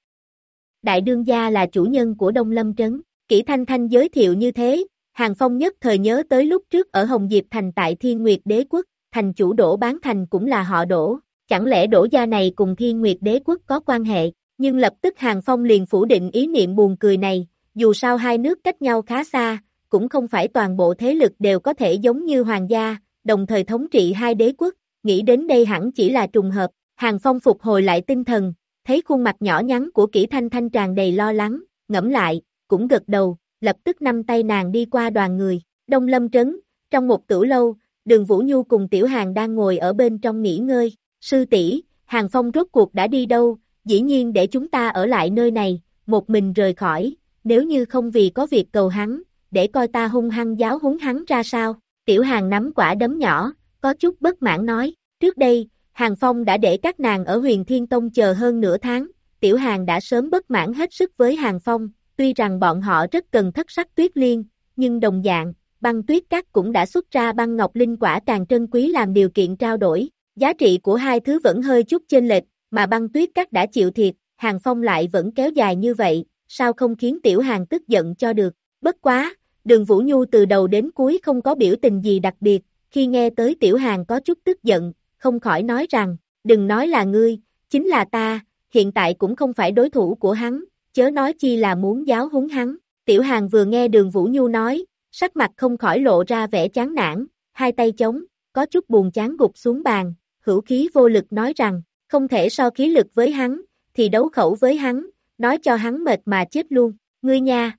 Đại đương gia là chủ nhân của Đông Lâm Trấn, Kỷ thanh thanh giới thiệu như thế, Hàng Phong nhất thời nhớ tới lúc trước ở Hồng Diệp Thành tại Thiên Nguyệt Đế Quốc, thành chủ đổ bán thành cũng là họ đổ, chẳng lẽ đổ gia này cùng Thiên Nguyệt Đế Quốc có quan hệ, nhưng lập tức Hàng Phong liền phủ định ý niệm buồn cười này, dù sao hai nước cách nhau khá xa, cũng không phải toàn bộ thế lực đều có thể giống như hoàng gia, đồng thời thống trị hai đế quốc, nghĩ đến đây hẳn chỉ là trùng hợp, Hàng Phong phục hồi lại tinh thần, thấy khuôn mặt nhỏ nhắn của Kỷ thanh thanh tràn đầy lo lắng, ngẫm lại, cũng gật đầu, lập tức năm tay nàng đi qua đoàn người, Đông Lâm Trấn, trong một tử lâu, đường Vũ Nhu cùng Tiểu Hàng đang ngồi ở bên trong nghỉ ngơi, sư tỷ Hàng Phong rốt cuộc đã đi đâu, dĩ nhiên để chúng ta ở lại nơi này, một mình rời khỏi, nếu như không vì có việc cầu hắn, để coi ta hung hăng giáo huấn hắn ra sao, Tiểu Hàng nắm quả đấm nhỏ, có chút bất mãn nói, trước đây, Hàng Phong đã để các nàng ở huyền Thiên Tông chờ hơn nửa tháng, Tiểu Hàng đã sớm bất mãn hết sức với Hàng Phong, tuy rằng bọn họ rất cần thất sắc tuyết liên, nhưng đồng dạng, băng tuyết các cũng đã xuất ra băng ngọc linh quả càng trân quý làm điều kiện trao đổi, giá trị của hai thứ vẫn hơi chút chênh lệch, mà băng tuyết các đã chịu thiệt, Hàng Phong lại vẫn kéo dài như vậy, sao không khiến Tiểu Hàng tức giận cho được, bất quá, đường Vũ Nhu từ đầu đến cuối không có biểu tình gì đặc biệt, khi nghe tới Tiểu Hàng có chút tức giận, không khỏi nói rằng, đừng nói là ngươi, chính là ta, hiện tại cũng không phải đối thủ của hắn, chớ nói chi là muốn giáo húng hắn. Tiểu Hàng vừa nghe đường Vũ Nhu nói, sắc mặt không khỏi lộ ra vẻ chán nản, hai tay chống, có chút buồn chán gục xuống bàn, hữu khí vô lực nói rằng, không thể so khí lực với hắn, thì đấu khẩu với hắn, nói cho hắn mệt mà chết luôn, ngươi nha.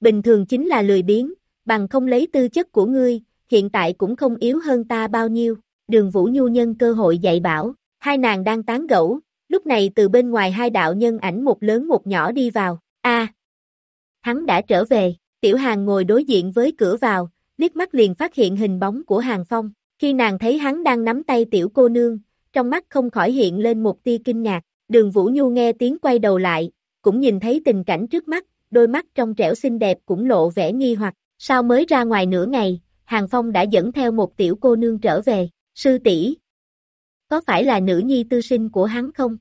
Bình thường chính là lười biếng, bằng không lấy tư chất của ngươi, hiện tại cũng không yếu hơn ta bao nhiêu, đường Vũ Nhu nhân cơ hội dạy bảo, hai nàng đang tán gẫu, lúc này từ bên ngoài hai đạo nhân ảnh một lớn một nhỏ đi vào, a. Hắn đã trở về, tiểu hàng ngồi đối diện với cửa vào, liếc mắt liền phát hiện hình bóng của hàng phong, khi nàng thấy hắn đang nắm tay tiểu cô nương, trong mắt không khỏi hiện lên một tia kinh ngạc, đường Vũ Nhu nghe tiếng quay đầu lại, cũng nhìn thấy tình cảnh trước mắt, đôi mắt trong trẻo xinh đẹp cũng lộ vẻ nghi hoặc, sao mới ra ngoài nửa ngày, Hàng Phong đã dẫn theo một tiểu cô nương trở về, sư tỷ có phải là nữ nhi tư sinh của hắn không?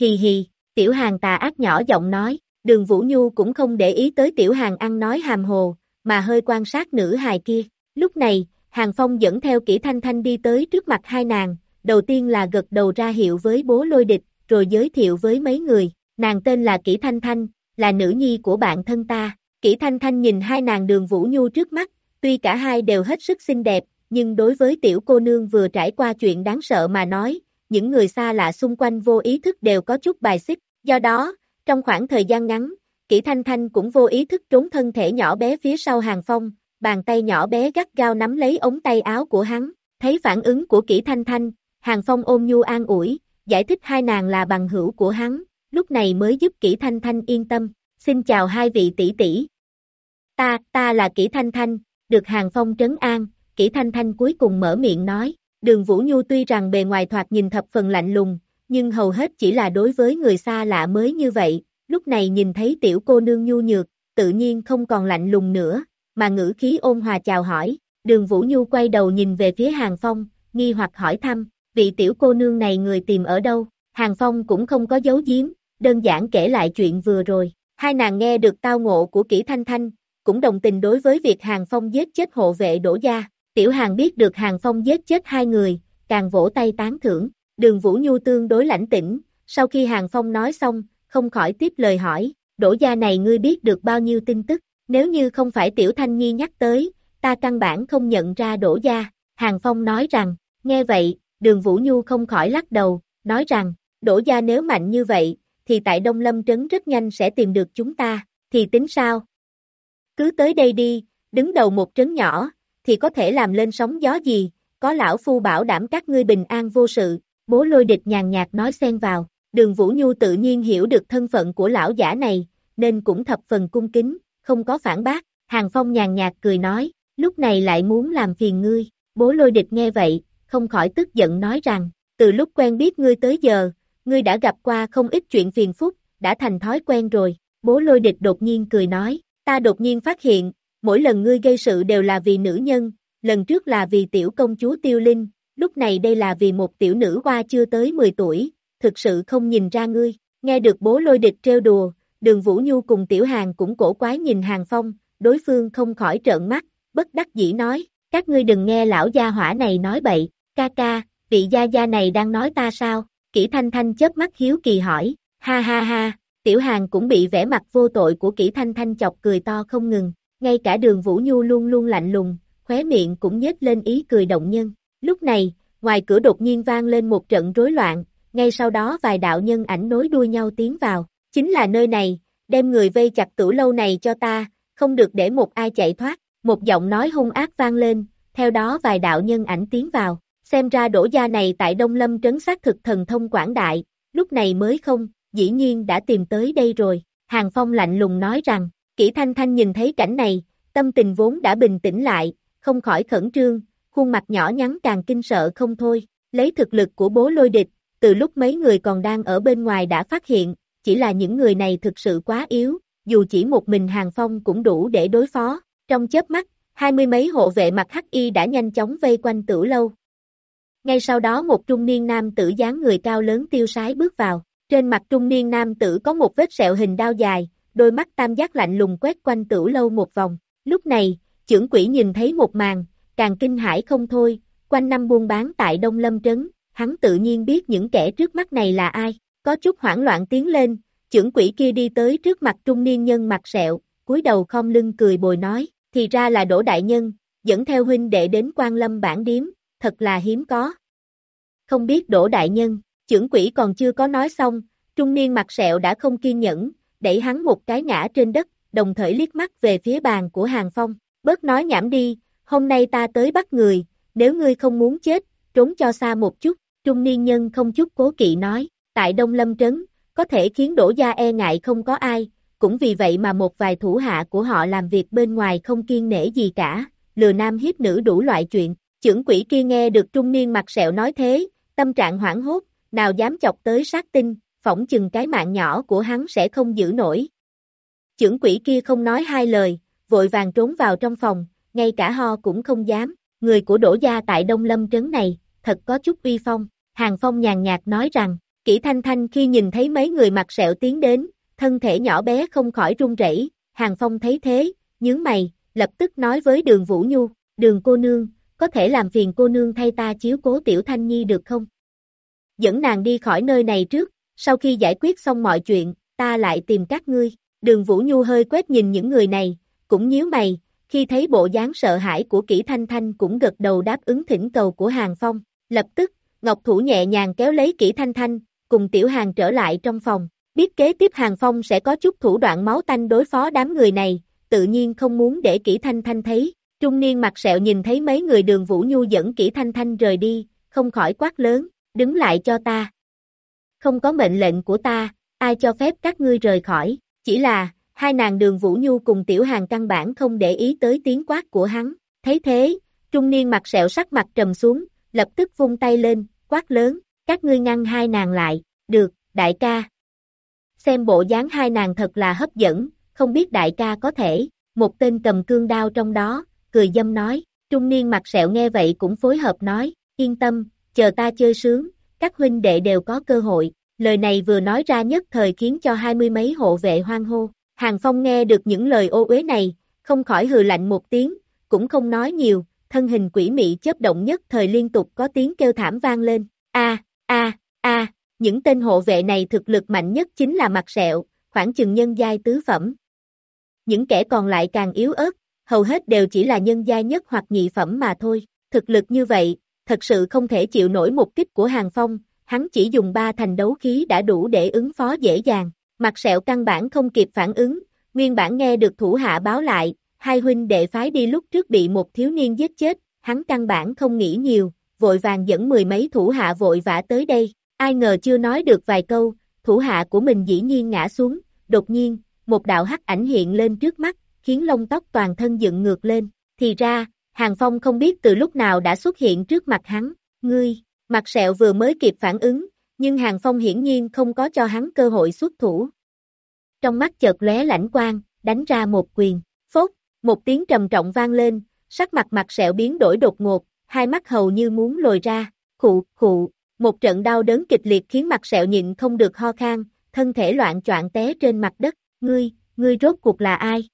Hì hì, tiểu hàng tà ác nhỏ giọng nói, đường Vũ Nhu cũng không để ý tới tiểu hàng ăn nói hàm hồ, mà hơi quan sát nữ hài kia. Lúc này, Hàng Phong dẫn theo kỹ thanh thanh đi tới trước mặt hai nàng, đầu tiên là gật đầu ra hiệu với bố lôi địch, rồi giới thiệu với mấy người, nàng tên là Kỷ Thanh Thanh, là nữ nhi của bạn thân ta. Kỷ Thanh Thanh nhìn hai nàng đường Vũ Nhu trước mắt, tuy cả hai đều hết sức xinh đẹp, nhưng đối với tiểu cô nương vừa trải qua chuyện đáng sợ mà nói, những người xa lạ xung quanh vô ý thức đều có chút bài xích, do đó, trong khoảng thời gian ngắn, Kỷ Thanh Thanh cũng vô ý thức trốn thân thể nhỏ bé phía sau hàng phong, bàn tay nhỏ bé gắt gao nắm lấy ống tay áo của hắn, thấy phản ứng của Kỷ Thanh Thanh, hàng phong ôm nhu an ủi, giải thích hai nàng là bằng hữu của hắn, lúc này mới giúp Kỷ Thanh Thanh yên tâm, xin chào hai vị tỷ tỷ. Ta, ta là Kỷ Thanh Thanh, được hàng phong trấn an, Kỷ Thanh Thanh cuối cùng mở miệng nói, đường Vũ Nhu tuy rằng bề ngoài thoạt nhìn thập phần lạnh lùng, nhưng hầu hết chỉ là đối với người xa lạ mới như vậy, lúc này nhìn thấy tiểu cô nương nhu nhược, tự nhiên không còn lạnh lùng nữa, mà ngữ khí ôn hòa chào hỏi, đường Vũ Nhu quay đầu nhìn về phía Hàng Phong, nghi hoặc hỏi thăm, vị tiểu cô nương này người tìm ở đâu, Hàng Phong cũng không có giấu giếm, đơn giản kể lại chuyện vừa rồi, hai nàng nghe được tao ngộ của kỹ thanh thanh, cũng đồng tình đối với việc Hàng Phong giết chết hộ vệ đổ gia, tiểu Hàng biết được Hàng Phong giết chết hai người, càng vỗ tay tán thưởng, đường Vũ Nhu tương đối lãnh tĩnh, sau khi Hàng Phong nói xong, không khỏi tiếp lời hỏi, đổ gia này ngươi biết được bao nhiêu tin tức, nếu như không phải Tiểu Thanh Nhi nhắc tới, ta căn bản không nhận ra đổ gia, Hàng Phong nói rằng, nghe vậy, đường Vũ Nhu không khỏi lắc đầu, nói rằng, đổ gia nếu mạnh như vậy, thì tại Đông Lâm Trấn rất nhanh sẽ tìm được chúng ta, thì tính sao? Cứ tới đây đi, đứng đầu một trấn nhỏ, thì có thể làm lên sóng gió gì, có lão phu bảo đảm các ngươi bình an vô sự, bố lôi địch nhàn nhạt nói xen vào, đường Vũ Nhu tự nhiên hiểu được thân phận của lão giả này, nên cũng thập phần cung kính, không có phản bác, Hàng Phong nhàn nhạt cười nói, lúc này lại muốn làm phiền ngươi, bố lôi địch nghe vậy, không khỏi tức giận nói rằng, từ lúc quen biết ngươi tới giờ, ngươi đã gặp qua không ít chuyện phiền phức, đã thành thói quen rồi, bố lôi địch đột nhiên cười nói, ta đột nhiên phát hiện, mỗi lần ngươi gây sự đều là vì nữ nhân, lần trước là vì tiểu công chúa Tiêu Linh, lúc này đây là vì một tiểu nữ hoa chưa tới 10 tuổi, thực sự không nhìn ra ngươi, nghe được bố lôi địch trêu đùa, đường Vũ Nhu cùng tiểu hàng cũng cổ quái nhìn hàng phong, đối phương không khỏi trợn mắt, bất đắc dĩ nói, các ngươi đừng nghe lão gia hỏa này nói bậy, ca ca, vị gia gia này đang nói ta sao, kỹ thanh thanh chớp mắt hiếu kỳ hỏi, ha ha ha, tiểu hàng cũng bị vẻ mặt vô tội của kỹ thanh thanh chọc cười to không ngừng, ngay cả đường Vũ Nhu luôn luôn lạnh lùng, khóe miệng cũng nhếch lên ý cười động nhân, lúc này, ngoài cửa đột nhiên vang lên một trận rối loạn, ngay sau đó vài đạo nhân ảnh nối đuôi nhau tiến vào, chính là nơi này, đem người vây chặt tử lâu này cho ta, không được để một ai chạy thoát, một giọng nói hung ác vang lên, theo đó vài đạo nhân ảnh tiến vào, xem ra đổ gia này tại Đông Lâm trấn xác thực thần thông quảng đại, lúc này mới không, dĩ nhiên đã tìm tới đây rồi, Hàng Phong lạnh lùng nói rằng, Kỷ thanh thanh nhìn thấy cảnh này, tâm tình vốn đã bình tĩnh lại, không khỏi khẩn trương, khuôn mặt nhỏ nhắn càng kinh sợ không thôi, lấy thực lực của bố lôi địch, từ lúc mấy người còn đang ở bên ngoài đã phát hiện, chỉ là những người này thực sự quá yếu, dù chỉ một mình Hàng Phong cũng đủ để đối phó. Trong chớp mắt, hai mươi mấy hộ vệ mặt hắc y đã nhanh chóng vây quanh tử lâu. Ngay sau đó một trung niên nam tử dáng người cao lớn tiêu sái bước vào, trên mặt trung niên nam tử có một vết sẹo hình đao dài, đôi mắt tam giác lạnh lùng quét quanh tiểu lâu một vòng. Lúc này, trưởng quỷ nhìn thấy một màn, càng kinh hãi không thôi, quanh năm buôn bán tại Đông Lâm Trấn, hắn tự nhiên biết những kẻ trước mắt này là ai, có chút hoảng loạn tiến lên, trưởng quỷ kia đi tới trước mặt trung niên nhân mặt sẹo, cúi đầu khom lưng cười bồi nói, thì ra là đỗ đại nhân, dẫn theo huynh đệ đến quan lâm bản điếm, thật là hiếm có. Không biết đỗ đại nhân, trưởng quỷ còn chưa có nói xong, trung niên mặt sẹo đã không kiên nhẫn, đẩy hắn một cái ngã trên đất, đồng thời liếc mắt về phía bàn của hàng phong, bớt nói nhảm đi, hôm nay ta tới bắt người, nếu ngươi không muốn chết, trốn cho xa một chút, trung niên nhân không chút cố kỵ nói, tại Đông Lâm Trấn, có thể khiến đổ gia e ngại không có ai, cũng vì vậy mà một vài thủ hạ của họ làm việc bên ngoài không kiên nể gì cả, lừa nam hiếp nữ đủ loại chuyện, trưởng quỷ kia nghe được trung niên mặt sẹo nói thế, tâm trạng hoảng hốt, nào dám chọc tới sát tinh, phỏng chừng cái mạng nhỏ của hắn sẽ không giữ nổi. Trưởng quỷ kia không nói hai lời, vội vàng trốn vào trong phòng, ngay cả ho cũng không dám, người của đổ gia tại Đông Lâm Trấn này, thật có chút uy phong, Hàng Phong nhàn nhạt nói rằng, Kỷ Thanh Thanh khi nhìn thấy mấy người mặt sẹo tiến đến, thân thể nhỏ bé không khỏi run rẩy. Hàng Phong thấy thế, nhướng mày, lập tức nói với đường Vũ Nhu, đường cô nương, có thể làm phiền cô nương thay ta chiếu cố tiểu Thanh Nhi được không? Dẫn nàng đi khỏi nơi này trước, sau khi giải quyết xong mọi chuyện, ta lại tìm các ngươi. Đường Vũ Nhu hơi quét nhìn những người này, cũng nhíu mày, khi thấy bộ dáng sợ hãi của Kỷ thanh thanh cũng gật đầu đáp ứng thỉnh cầu của Hàng Phong, lập tức, Ngọc Thủ nhẹ nhàng kéo lấy Kỷ thanh thanh, cùng tiểu hàng trở lại trong phòng, biết kế tiếp Hàng Phong sẽ có chút thủ đoạn máu tanh đối phó đám người này, tự nhiên không muốn để Kỷ thanh thanh thấy, trung niên mặt sẹo nhìn thấy mấy người đường Vũ Nhu dẫn Kỷ thanh thanh rời đi, không khỏi quát lớn, đứng lại cho ta. Không có mệnh lệnh của ta, ai cho phép các ngươi rời khỏi, chỉ là, hai nàng đường Vũ Nhu cùng tiểu hàng căn bản không để ý tới tiếng quát của hắn, thấy thế, trung niên mặt sẹo sắc mặt trầm xuống, lập tức vung tay lên, quát lớn, các ngươi ngăn hai nàng lại, được, đại ca. Xem bộ dáng hai nàng thật là hấp dẫn, không biết đại ca có thể, một tên cầm cương đao trong đó, cười dâm nói, trung niên mặt sẹo nghe vậy cũng phối hợp nói, yên tâm, chờ ta chơi sướng, các huynh đệ đều có cơ hội, lời này vừa nói ra nhất thời khiến cho hai mươi mấy hộ vệ hoang hô, Hàng Phong nghe được những lời ô uế này, không khỏi hừ lạnh một tiếng, cũng không nói nhiều, thân hình quỷ mị chớp động nhất thời liên tục có tiếng kêu thảm vang lên, a a a những tên hộ vệ này thực lực mạnh nhất chính là mặt sẹo, khoảng chừng nhân giai tứ phẩm. Những kẻ còn lại càng yếu ớt, hầu hết đều chỉ là nhân giai nhất hoặc nhị phẩm mà thôi, thực lực như vậy, thật sự không thể chịu nổi một kích của Hàng Phong, hắn chỉ dùng ba thành đấu khí đã đủ để ứng phó dễ dàng, mặt sẹo căn bản không kịp phản ứng, nguyên bản nghe được thủ hạ báo lại, hai huynh đệ phái đi lúc trước bị một thiếu niên giết chết, hắn căn bản không nghĩ nhiều, vội vàng dẫn mười mấy thủ hạ vội vã tới đây, ai ngờ chưa nói được vài câu, thủ hạ của mình dĩ nhiên ngã xuống, đột nhiên, một đạo hắc ảnh hiện lên trước mắt, khiến lông tóc toàn thân dựng ngược lên, thì ra, Hàng Phong không biết từ lúc nào đã xuất hiện trước mặt hắn, ngươi, mặt sẹo vừa mới kịp phản ứng, nhưng Hàng Phong hiển nhiên không có cho hắn cơ hội xuất thủ. Trong mắt chợt lóe lãnh quang, đánh ra một quyền, phốt, một tiếng trầm trọng vang lên, sắc mặt mặt sẹo biến đổi đột ngột, hai mắt hầu như muốn lồi ra, khụ, khụ, một trận đau đớn kịch liệt khiến mặt sẹo nhịn không được ho khan, thân thể loạn choạng té trên mặt đất, ngươi, ngươi rốt cuộc là ai?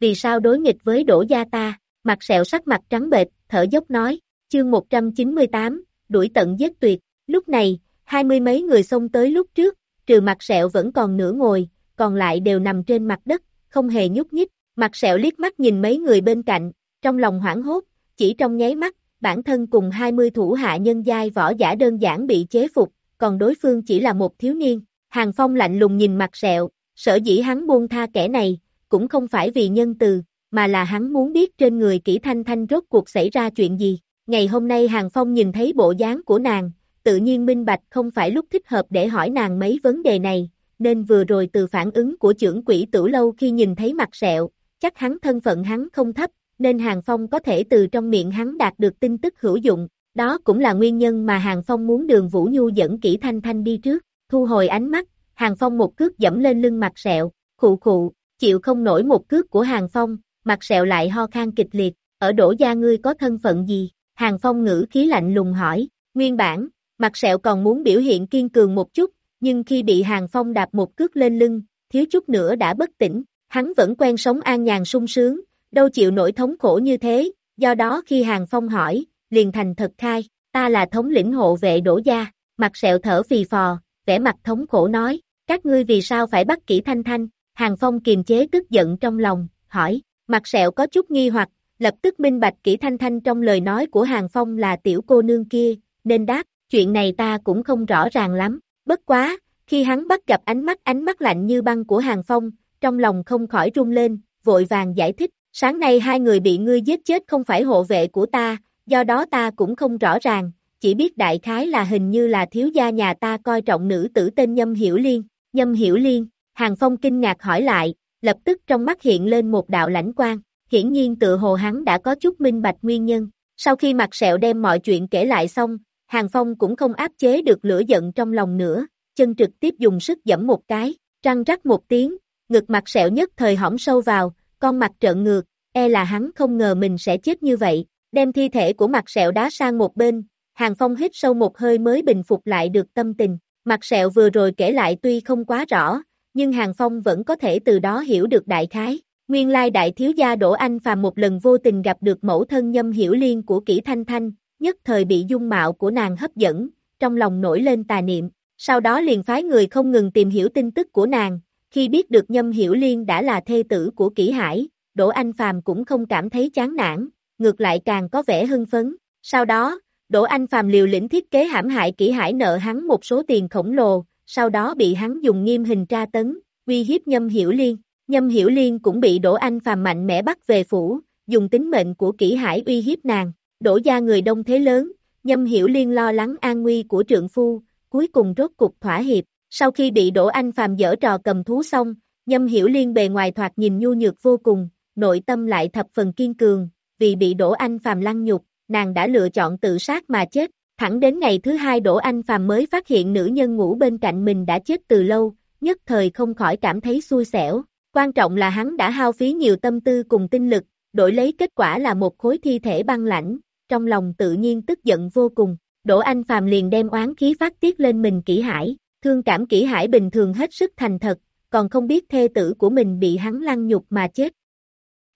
Vì sao đối nghịch với đổ gia ta? Mặt sẹo sắc mặt trắng bệch, thở dốc nói, chương 198, đuổi tận giết tuyệt, lúc này, hai mươi mấy người xông tới lúc trước, trừ mặt sẹo vẫn còn nửa ngồi, còn lại đều nằm trên mặt đất, không hề nhúc nhích, mặt sẹo liếc mắt nhìn mấy người bên cạnh, trong lòng hoảng hốt, chỉ trong nháy mắt, bản thân cùng 20 thủ hạ nhân giai võ giả đơn giản bị chế phục, còn đối phương chỉ là một thiếu niên, Hàng Phong lạnh lùng nhìn mặt sẹo, sở dĩ hắn buông tha kẻ này, cũng không phải vì nhân từ, mà là hắn muốn biết trên người kỹ thanh thanh rốt cuộc xảy ra chuyện gì. Ngày hôm nay Hàng Phong nhìn thấy bộ dáng của nàng, tự nhiên minh bạch không phải lúc thích hợp để hỏi nàng mấy vấn đề này, nên vừa rồi từ phản ứng của trưởng quỷ tử lâu khi nhìn thấy mặt sẹo, chắc hắn thân phận hắn không thấp, nên Hàng Phong có thể từ trong miệng hắn đạt được tin tức hữu dụng, đó cũng là nguyên nhân mà Hàng Phong muốn đường Vũ Nhu dẫn kỹ thanh thanh đi trước, thu hồi ánh mắt, Hàng Phong một cước dẫm lên lưng mặt sẹo, khụ khụ, chịu không nổi một cước của Hàng Phong, mặt sẹo lại ho khan kịch liệt, ở đổ gia ngươi có thân phận gì? Hàng Phong ngữ khí lạnh lùng hỏi, nguyên bản, mặt sẹo còn muốn biểu hiện kiên cường một chút, nhưng khi bị Hàng Phong đạp một cước lên lưng, thiếu chút nữa đã bất tỉnh, hắn vẫn quen sống an nhàn sung sướng, đâu chịu nổi thống khổ như thế, do đó khi Hàng Phong hỏi, liền thành thật khai, ta là thống lĩnh hộ vệ đổ gia, mặt sẹo thở phì phò, vẻ mặt thống khổ nói, các ngươi vì sao phải bắt kỹ thanh thanh, Hàng Phong kiềm chế tức giận trong lòng, hỏi, mặt sẹo có chút nghi hoặc, lập tức minh bạch kỹ thanh thanh trong lời nói của Hàng Phong là tiểu cô nương kia, nên đáp, chuyện này ta cũng không rõ ràng lắm, bất quá, khi hắn bắt gặp ánh mắt ánh mắt lạnh như băng của Hàng Phong, trong lòng không khỏi run lên, vội vàng giải thích, sáng nay hai người bị ngươi giết chết không phải hộ vệ của ta, do đó ta cũng không rõ ràng, chỉ biết đại khái là hình như là thiếu gia nhà ta coi trọng nữ tử tên Nhâm Hiểu Liên, Nhâm Hiểu Liên, Hàng Phong kinh ngạc hỏi lại, lập tức trong mắt hiện lên một đạo lãnh quang, hiển nhiên tự hồ hắn đã có chút minh bạch nguyên nhân, sau khi mặt sẹo đem mọi chuyện kể lại xong, Hàng Phong cũng không áp chế được lửa giận trong lòng nữa, chân trực tiếp dùng sức giẫm một cái, răng rắc một tiếng, ngực mặt sẹo nhất thời hõm sâu vào, con mặt trợn ngược, e là hắn không ngờ mình sẽ chết như vậy, đem thi thể của mặt sẹo đá sang một bên, Hàng Phong hít sâu một hơi mới bình phục lại được tâm tình, mặt sẹo vừa rồi kể lại tuy không quá rõ, nhưng Hàng Phong vẫn có thể từ đó hiểu được đại khái. Nguyên lai đại thiếu gia Đỗ Anh Phàm một lần vô tình gặp được mẫu thân nhâm hiểu liên của kỹ thanh thanh, nhất thời bị dung mạo của nàng hấp dẫn, trong lòng nổi lên tà niệm, sau đó liền phái người không ngừng tìm hiểu tin tức của nàng, khi biết được nhâm hiểu liên đã là thê tử của kỹ hải, Đỗ Anh Phàm cũng không cảm thấy chán nản, ngược lại càng có vẻ hưng phấn. Sau đó, Đỗ Anh Phàm liều lĩnh thiết kế hãm hại kỹ hải nợ hắn một số tiền khổng lồ, sau đó bị hắn dùng nghiêm hình tra tấn, uy hiếp Nhâm Hiểu Liên. Nhâm Hiểu Liên cũng bị Đỗ Anh Phàm mạnh mẽ bắt về phủ, dùng tính mệnh của kỹ hải uy hiếp nàng. Đỗ gia người đông thế lớn, Nhâm Hiểu Liên lo lắng an nguy của trượng phu, cuối cùng rốt cục thỏa hiệp. Sau khi bị Đỗ Anh Phàm dở trò cầm thú xong, Nhâm Hiểu Liên bề ngoài thoạt nhìn nhu nhược vô cùng, nội tâm lại thập phần kiên cường, vì bị Đỗ Anh Phàm lăng nhục, nàng đã lựa chọn tự sát mà chết. Thẳng đến ngày thứ hai Đỗ Anh Phàm mới phát hiện nữ nhân ngủ bên cạnh mình đã chết từ lâu, nhất thời không khỏi cảm thấy xui xẻo. Quan trọng là hắn đã hao phí nhiều tâm tư cùng tinh lực, đổi lấy kết quả là một khối thi thể băng lãnh, trong lòng tự nhiên tức giận vô cùng. Đỗ Anh Phàm liền đem oán khí phát tiết lên mình kỹ hải, thương cảm kỹ hải bình thường hết sức thành thật, còn không biết thê tử của mình bị hắn lăng nhục mà chết.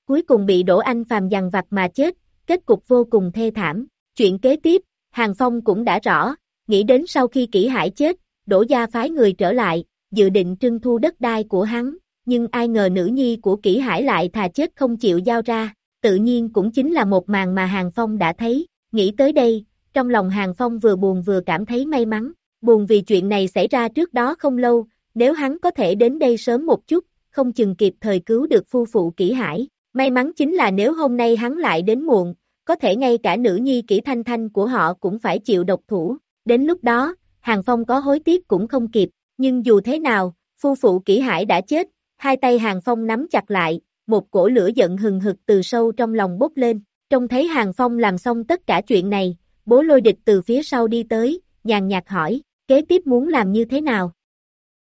Cuối cùng bị Đỗ Anh Phàm dằn vặt mà chết, kết cục vô cùng thê thảm. Chuyện kế tiếp, Hàng Phong cũng đã rõ, nghĩ đến sau khi Kỷ hải chết, đổ gia phái người trở lại, dự định trưng thu đất đai của hắn, nhưng ai ngờ nữ nhi của Kỷ hải lại thà chết không chịu giao ra, tự nhiên cũng chính là một màn mà Hàng Phong đã thấy, nghĩ tới đây, trong lòng Hàng Phong vừa buồn vừa cảm thấy may mắn, buồn vì chuyện này xảy ra trước đó không lâu, nếu hắn có thể đến đây sớm một chút, không chừng kịp thời cứu được phu phụ Kỷ hải, may mắn chính là nếu hôm nay hắn lại đến muộn, có thể ngay cả nữ nhi kỹ thanh thanh của họ cũng phải chịu độc thủ, đến lúc đó, Hàng Phong có hối tiếc cũng không kịp, nhưng dù thế nào, phu phụ kỹ hải đã chết, hai tay Hàng Phong nắm chặt lại, một cổ lửa giận hừng hực từ sâu trong lòng bốc lên, trông thấy Hàng Phong làm xong tất cả chuyện này, bố lôi địch từ phía sau đi tới, nhàn nhạt hỏi, kế tiếp muốn làm như thế nào?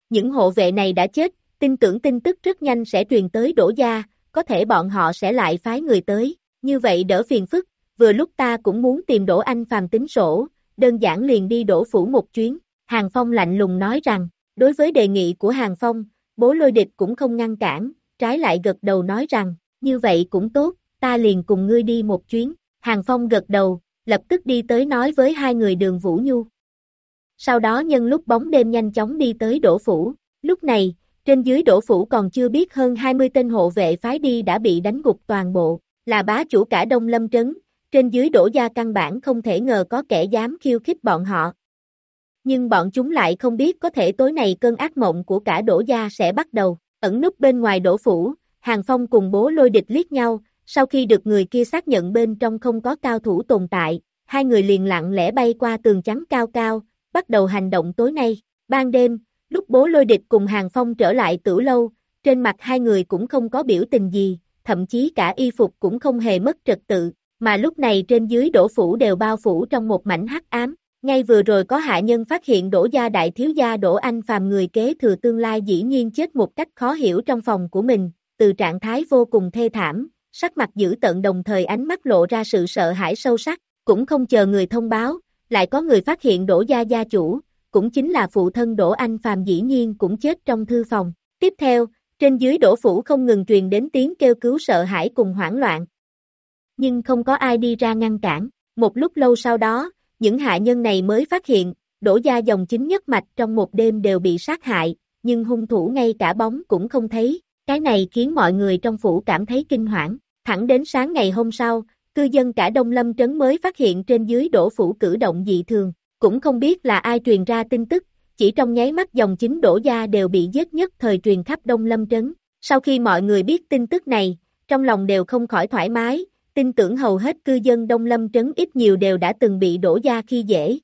Những hộ vệ này đã chết, tin tưởng tin tức rất nhanh sẽ truyền tới đổ gia, có thể bọn họ sẽ lại phái người tới, như vậy đỡ phiền phức, vừa lúc ta cũng muốn tìm đổ anh phàm tính sổ, đơn giản liền đi đổ phủ một chuyến, Hàng Phong lạnh lùng nói rằng, đối với đề nghị của Hàng Phong, bố lôi địch cũng không ngăn cản, trái lại gật đầu nói rằng, như vậy cũng tốt, ta liền cùng ngươi đi một chuyến, Hàng Phong gật đầu, lập tức đi tới nói với hai người đường Vũ Nhu. Sau đó nhân lúc bóng đêm nhanh chóng đi tới đổ phủ, lúc này, trên dưới đổ phủ còn chưa biết hơn 20 tên hộ vệ phái đi đã bị đánh gục toàn bộ, là bá chủ cả Đông Lâm Trấn, trên dưới đổ gia căn bản không thể ngờ có kẻ dám khiêu khích bọn họ. Nhưng bọn chúng lại không biết có thể tối này cơn ác mộng của cả đổ gia sẽ bắt đầu, ẩn núp bên ngoài đổ phủ, Hàng Phong cùng bố lôi địch liếc nhau, sau khi được người kia xác nhận bên trong không có cao thủ tồn tại, hai người liền lặng lẽ bay qua tường trắng cao cao, bắt đầu hành động tối nay. Ban đêm, lúc bố lôi địch cùng Hàng Phong trở lại tử lâu, trên mặt hai người cũng không có biểu tình gì, thậm chí cả y phục cũng không hề mất trật tự, mà lúc này trên dưới đổ phủ đều bao phủ trong một mảnh hắc ám. Ngay vừa rồi có hạ nhân phát hiện đổ gia đại thiếu gia đổ anh phàm người kế thừa tương lai dĩ nhiên chết một cách khó hiểu trong phòng của mình, từ trạng thái vô cùng thê thảm, sắc mặt dữ tận đồng thời ánh mắt lộ ra sự sợ hãi sâu sắc, cũng không chờ người thông báo, lại có người phát hiện đổ gia gia chủ, cũng chính là phụ thân đổ anh phàm dĩ nhiên cũng chết trong thư phòng. Tiếp theo, trên dưới đổ phủ không ngừng truyền đến tiếng kêu cứu sợ hãi cùng hoảng loạn. Nhưng không có ai đi ra ngăn cản, một lúc lâu sau đó, những hạ nhân này mới phát hiện, đổ gia dòng chính nhất mạch trong một đêm đều bị sát hại, nhưng hung thủ ngay cả bóng cũng không thấy, cái này khiến mọi người trong phủ cảm thấy kinh hoảng, thẳng đến sáng ngày hôm sau, cư dân cả Đông Lâm Trấn mới phát hiện trên dưới đổ phủ cử động dị thường, cũng không biết là ai truyền ra tin tức, chỉ trong nháy mắt dòng chính đổ gia đều bị giết nhất thời truyền khắp Đông Lâm Trấn. Sau khi mọi người biết tin tức này, trong lòng đều không khỏi thoải mái, tin tưởng hầu hết cư dân Đông Lâm Trấn ít nhiều đều đã từng bị đổ gia khi dễ.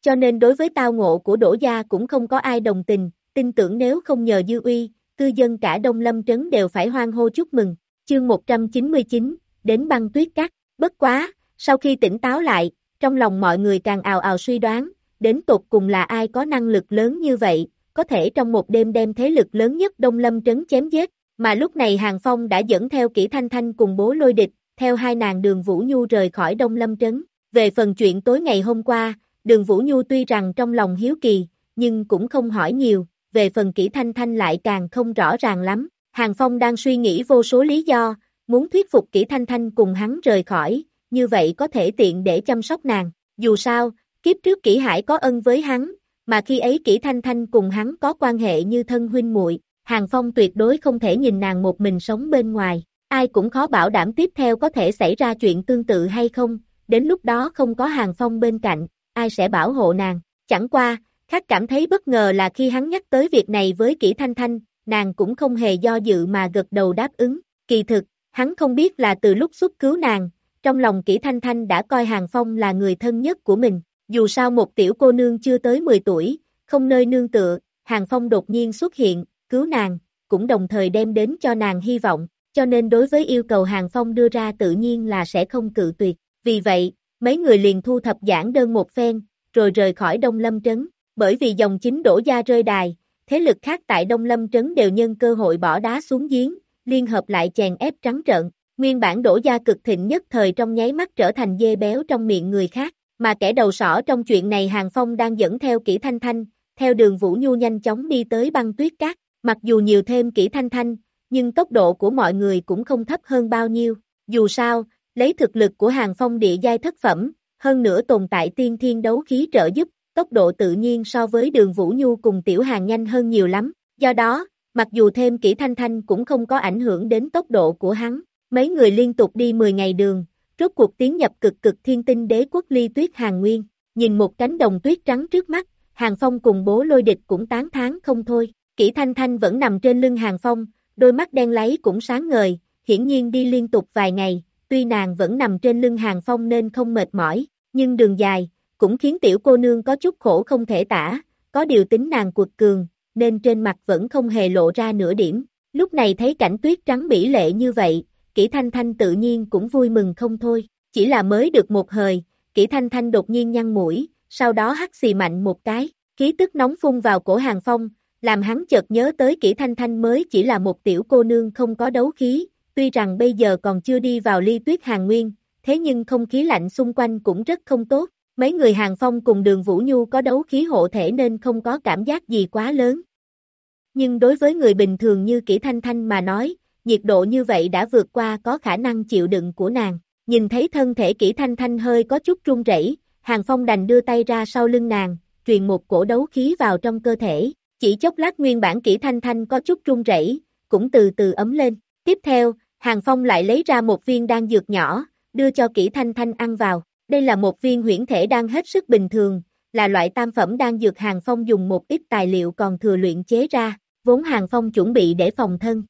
Cho nên đối với tao ngộ của đổ gia cũng không có ai đồng tình, tin tưởng nếu không nhờ dư uy, cư dân cả Đông Lâm Trấn đều phải hoan hô chúc mừng. Chương 199, đến băng tuyết cắt, bất quá, sau khi tỉnh táo lại, trong lòng mọi người càng ào ào suy đoán, đến tột cùng là ai có năng lực lớn như vậy, có thể trong một đêm đem thế lực lớn nhất Đông Lâm Trấn chém giết, mà lúc này Hàng Phong đã dẫn theo kỹ thanh thanh cùng bố lôi địch, theo hai nàng đường Vũ Nhu rời khỏi Đông Lâm Trấn. Về phần chuyện tối ngày hôm qua, đường Vũ Nhu tuy rằng trong lòng hiếu kỳ, nhưng cũng không hỏi nhiều, về phần kỹ thanh thanh lại càng không rõ ràng lắm. Hàng Phong đang suy nghĩ vô số lý do, muốn thuyết phục kỹ thanh thanh cùng hắn rời khỏi, như vậy có thể tiện để chăm sóc nàng. Dù sao, kiếp trước Kỷ hải có ân với hắn, mà khi ấy Kỷ thanh thanh cùng hắn có quan hệ như thân huynh muội, Hàng Phong tuyệt đối không thể nhìn nàng một mình sống bên ngoài. ai cũng khó bảo đảm tiếp theo có thể xảy ra chuyện tương tự hay không, đến lúc đó không có hàng phong bên cạnh, ai sẽ bảo hộ nàng, chẳng qua, khác cảm thấy bất ngờ là khi hắn nhắc tới việc này với Kỷ thanh thanh, nàng cũng không hề do dự mà gật đầu đáp ứng, kỳ thực, hắn không biết là từ lúc xuất cứu nàng, trong lòng Kỷ thanh thanh đã coi hàng phong là người thân nhất của mình, dù sao một tiểu cô nương chưa tới 10 tuổi, không nơi nương tựa, hàng phong đột nhiên xuất hiện, cứu nàng, cũng đồng thời đem đến cho nàng hy vọng, cho nên đối với yêu cầu hàng phong đưa ra tự nhiên là sẽ không cự tuyệt, vì vậy, mấy người liền thu thập giảng đơn một phen, rồi rời khỏi Đông Lâm Trấn, bởi vì dòng chính đổ ra rơi đài, thế lực khác tại Đông Lâm Trấn đều nhân cơ hội bỏ đá xuống giếng, liên hợp lại chèn ép trắng trợn, nguyên bản đổ gia cực thịnh nhất thời trong nháy mắt trở thành dê béo trong miệng người khác, mà kẻ đầu sỏ trong chuyện này Hàng Phong đang dẫn theo kỹ thanh thanh, theo đường Vũ Nhu nhanh chóng đi tới băng tuyết cát, mặc dù nhiều thêm kỹ thanh thanh, nhưng tốc độ của mọi người cũng không thấp hơn bao nhiêu, dù sao, lấy thực lực của Hàng Phong địa giai thất phẩm, hơn nữa tồn tại tiên thiên đấu khí trợ giúp, tốc độ tự nhiên so với đường Vũ Nhu cùng tiểu hàng nhanh hơn nhiều lắm, do đó, mặc dù thêm kỹ thanh thanh cũng không có ảnh hưởng đến tốc độ của hắn, mấy người liên tục đi 10 ngày đường, rốt cuộc tiến nhập cực cực thiên tinh đế quốc ly tuyết hàng nguyên, nhìn một cánh đồng tuyết trắng trước mắt, hàng phong cùng bố lôi địch cũng tán thán không thôi, kỹ thanh thanh vẫn nằm trên lưng hàng phong, đôi mắt đen lấy cũng sáng ngời, hiển nhiên đi liên tục vài ngày, tuy nàng vẫn nằm trên lưng hàng phong nên không mệt mỏi, nhưng đường dài, cũng khiến tiểu cô nương có chút khổ không thể tả, có điều tính nàng cuột cường, nên trên mặt vẫn không hề lộ ra nửa điểm. Lúc này thấy cảnh tuyết trắng bỉ lệ như vậy, Kỷ thanh thanh tự nhiên cũng vui mừng không thôi, chỉ là mới được một hời, Kỷ thanh thanh đột nhiên nhăn mũi, sau đó hắt xì mạnh một cái, khí tức nóng phun vào cổ hàng phong, làm hắn chợt nhớ tới Kỷ thanh thanh mới chỉ là một tiểu cô nương không có đấu khí, tuy rằng bây giờ còn chưa đi vào ly tuyết hàng nguyên, thế nhưng không khí lạnh xung quanh cũng rất không tốt, mấy người hàng phong cùng đường Vũ Nhu có đấu khí hộ thể nên không có cảm giác gì quá lớn. Nhưng đối với người bình thường như Kỷ thanh thanh mà nói, nhiệt độ như vậy đã vượt qua có khả năng chịu đựng của nàng, nhìn thấy thân thể kỹ thanh thanh hơi có chút run rẩy, hàng phong đành đưa tay ra sau lưng nàng, truyền một cổ đấu khí vào trong cơ thể, chỉ chốc lát nguyên bản kỹ thanh thanh có chút run rẩy, cũng từ từ ấm lên. Tiếp theo, Hàng Phong lại lấy ra một viên đan dược nhỏ, đưa cho kỹ thanh thanh ăn vào. Đây là một viên huyễn thể đan hết sức bình thường, là loại tam phẩm đan dược Hàng Phong dùng một ít tài liệu còn thừa luyện chế ra, vốn Hàng Phong chuẩn bị để phòng thân.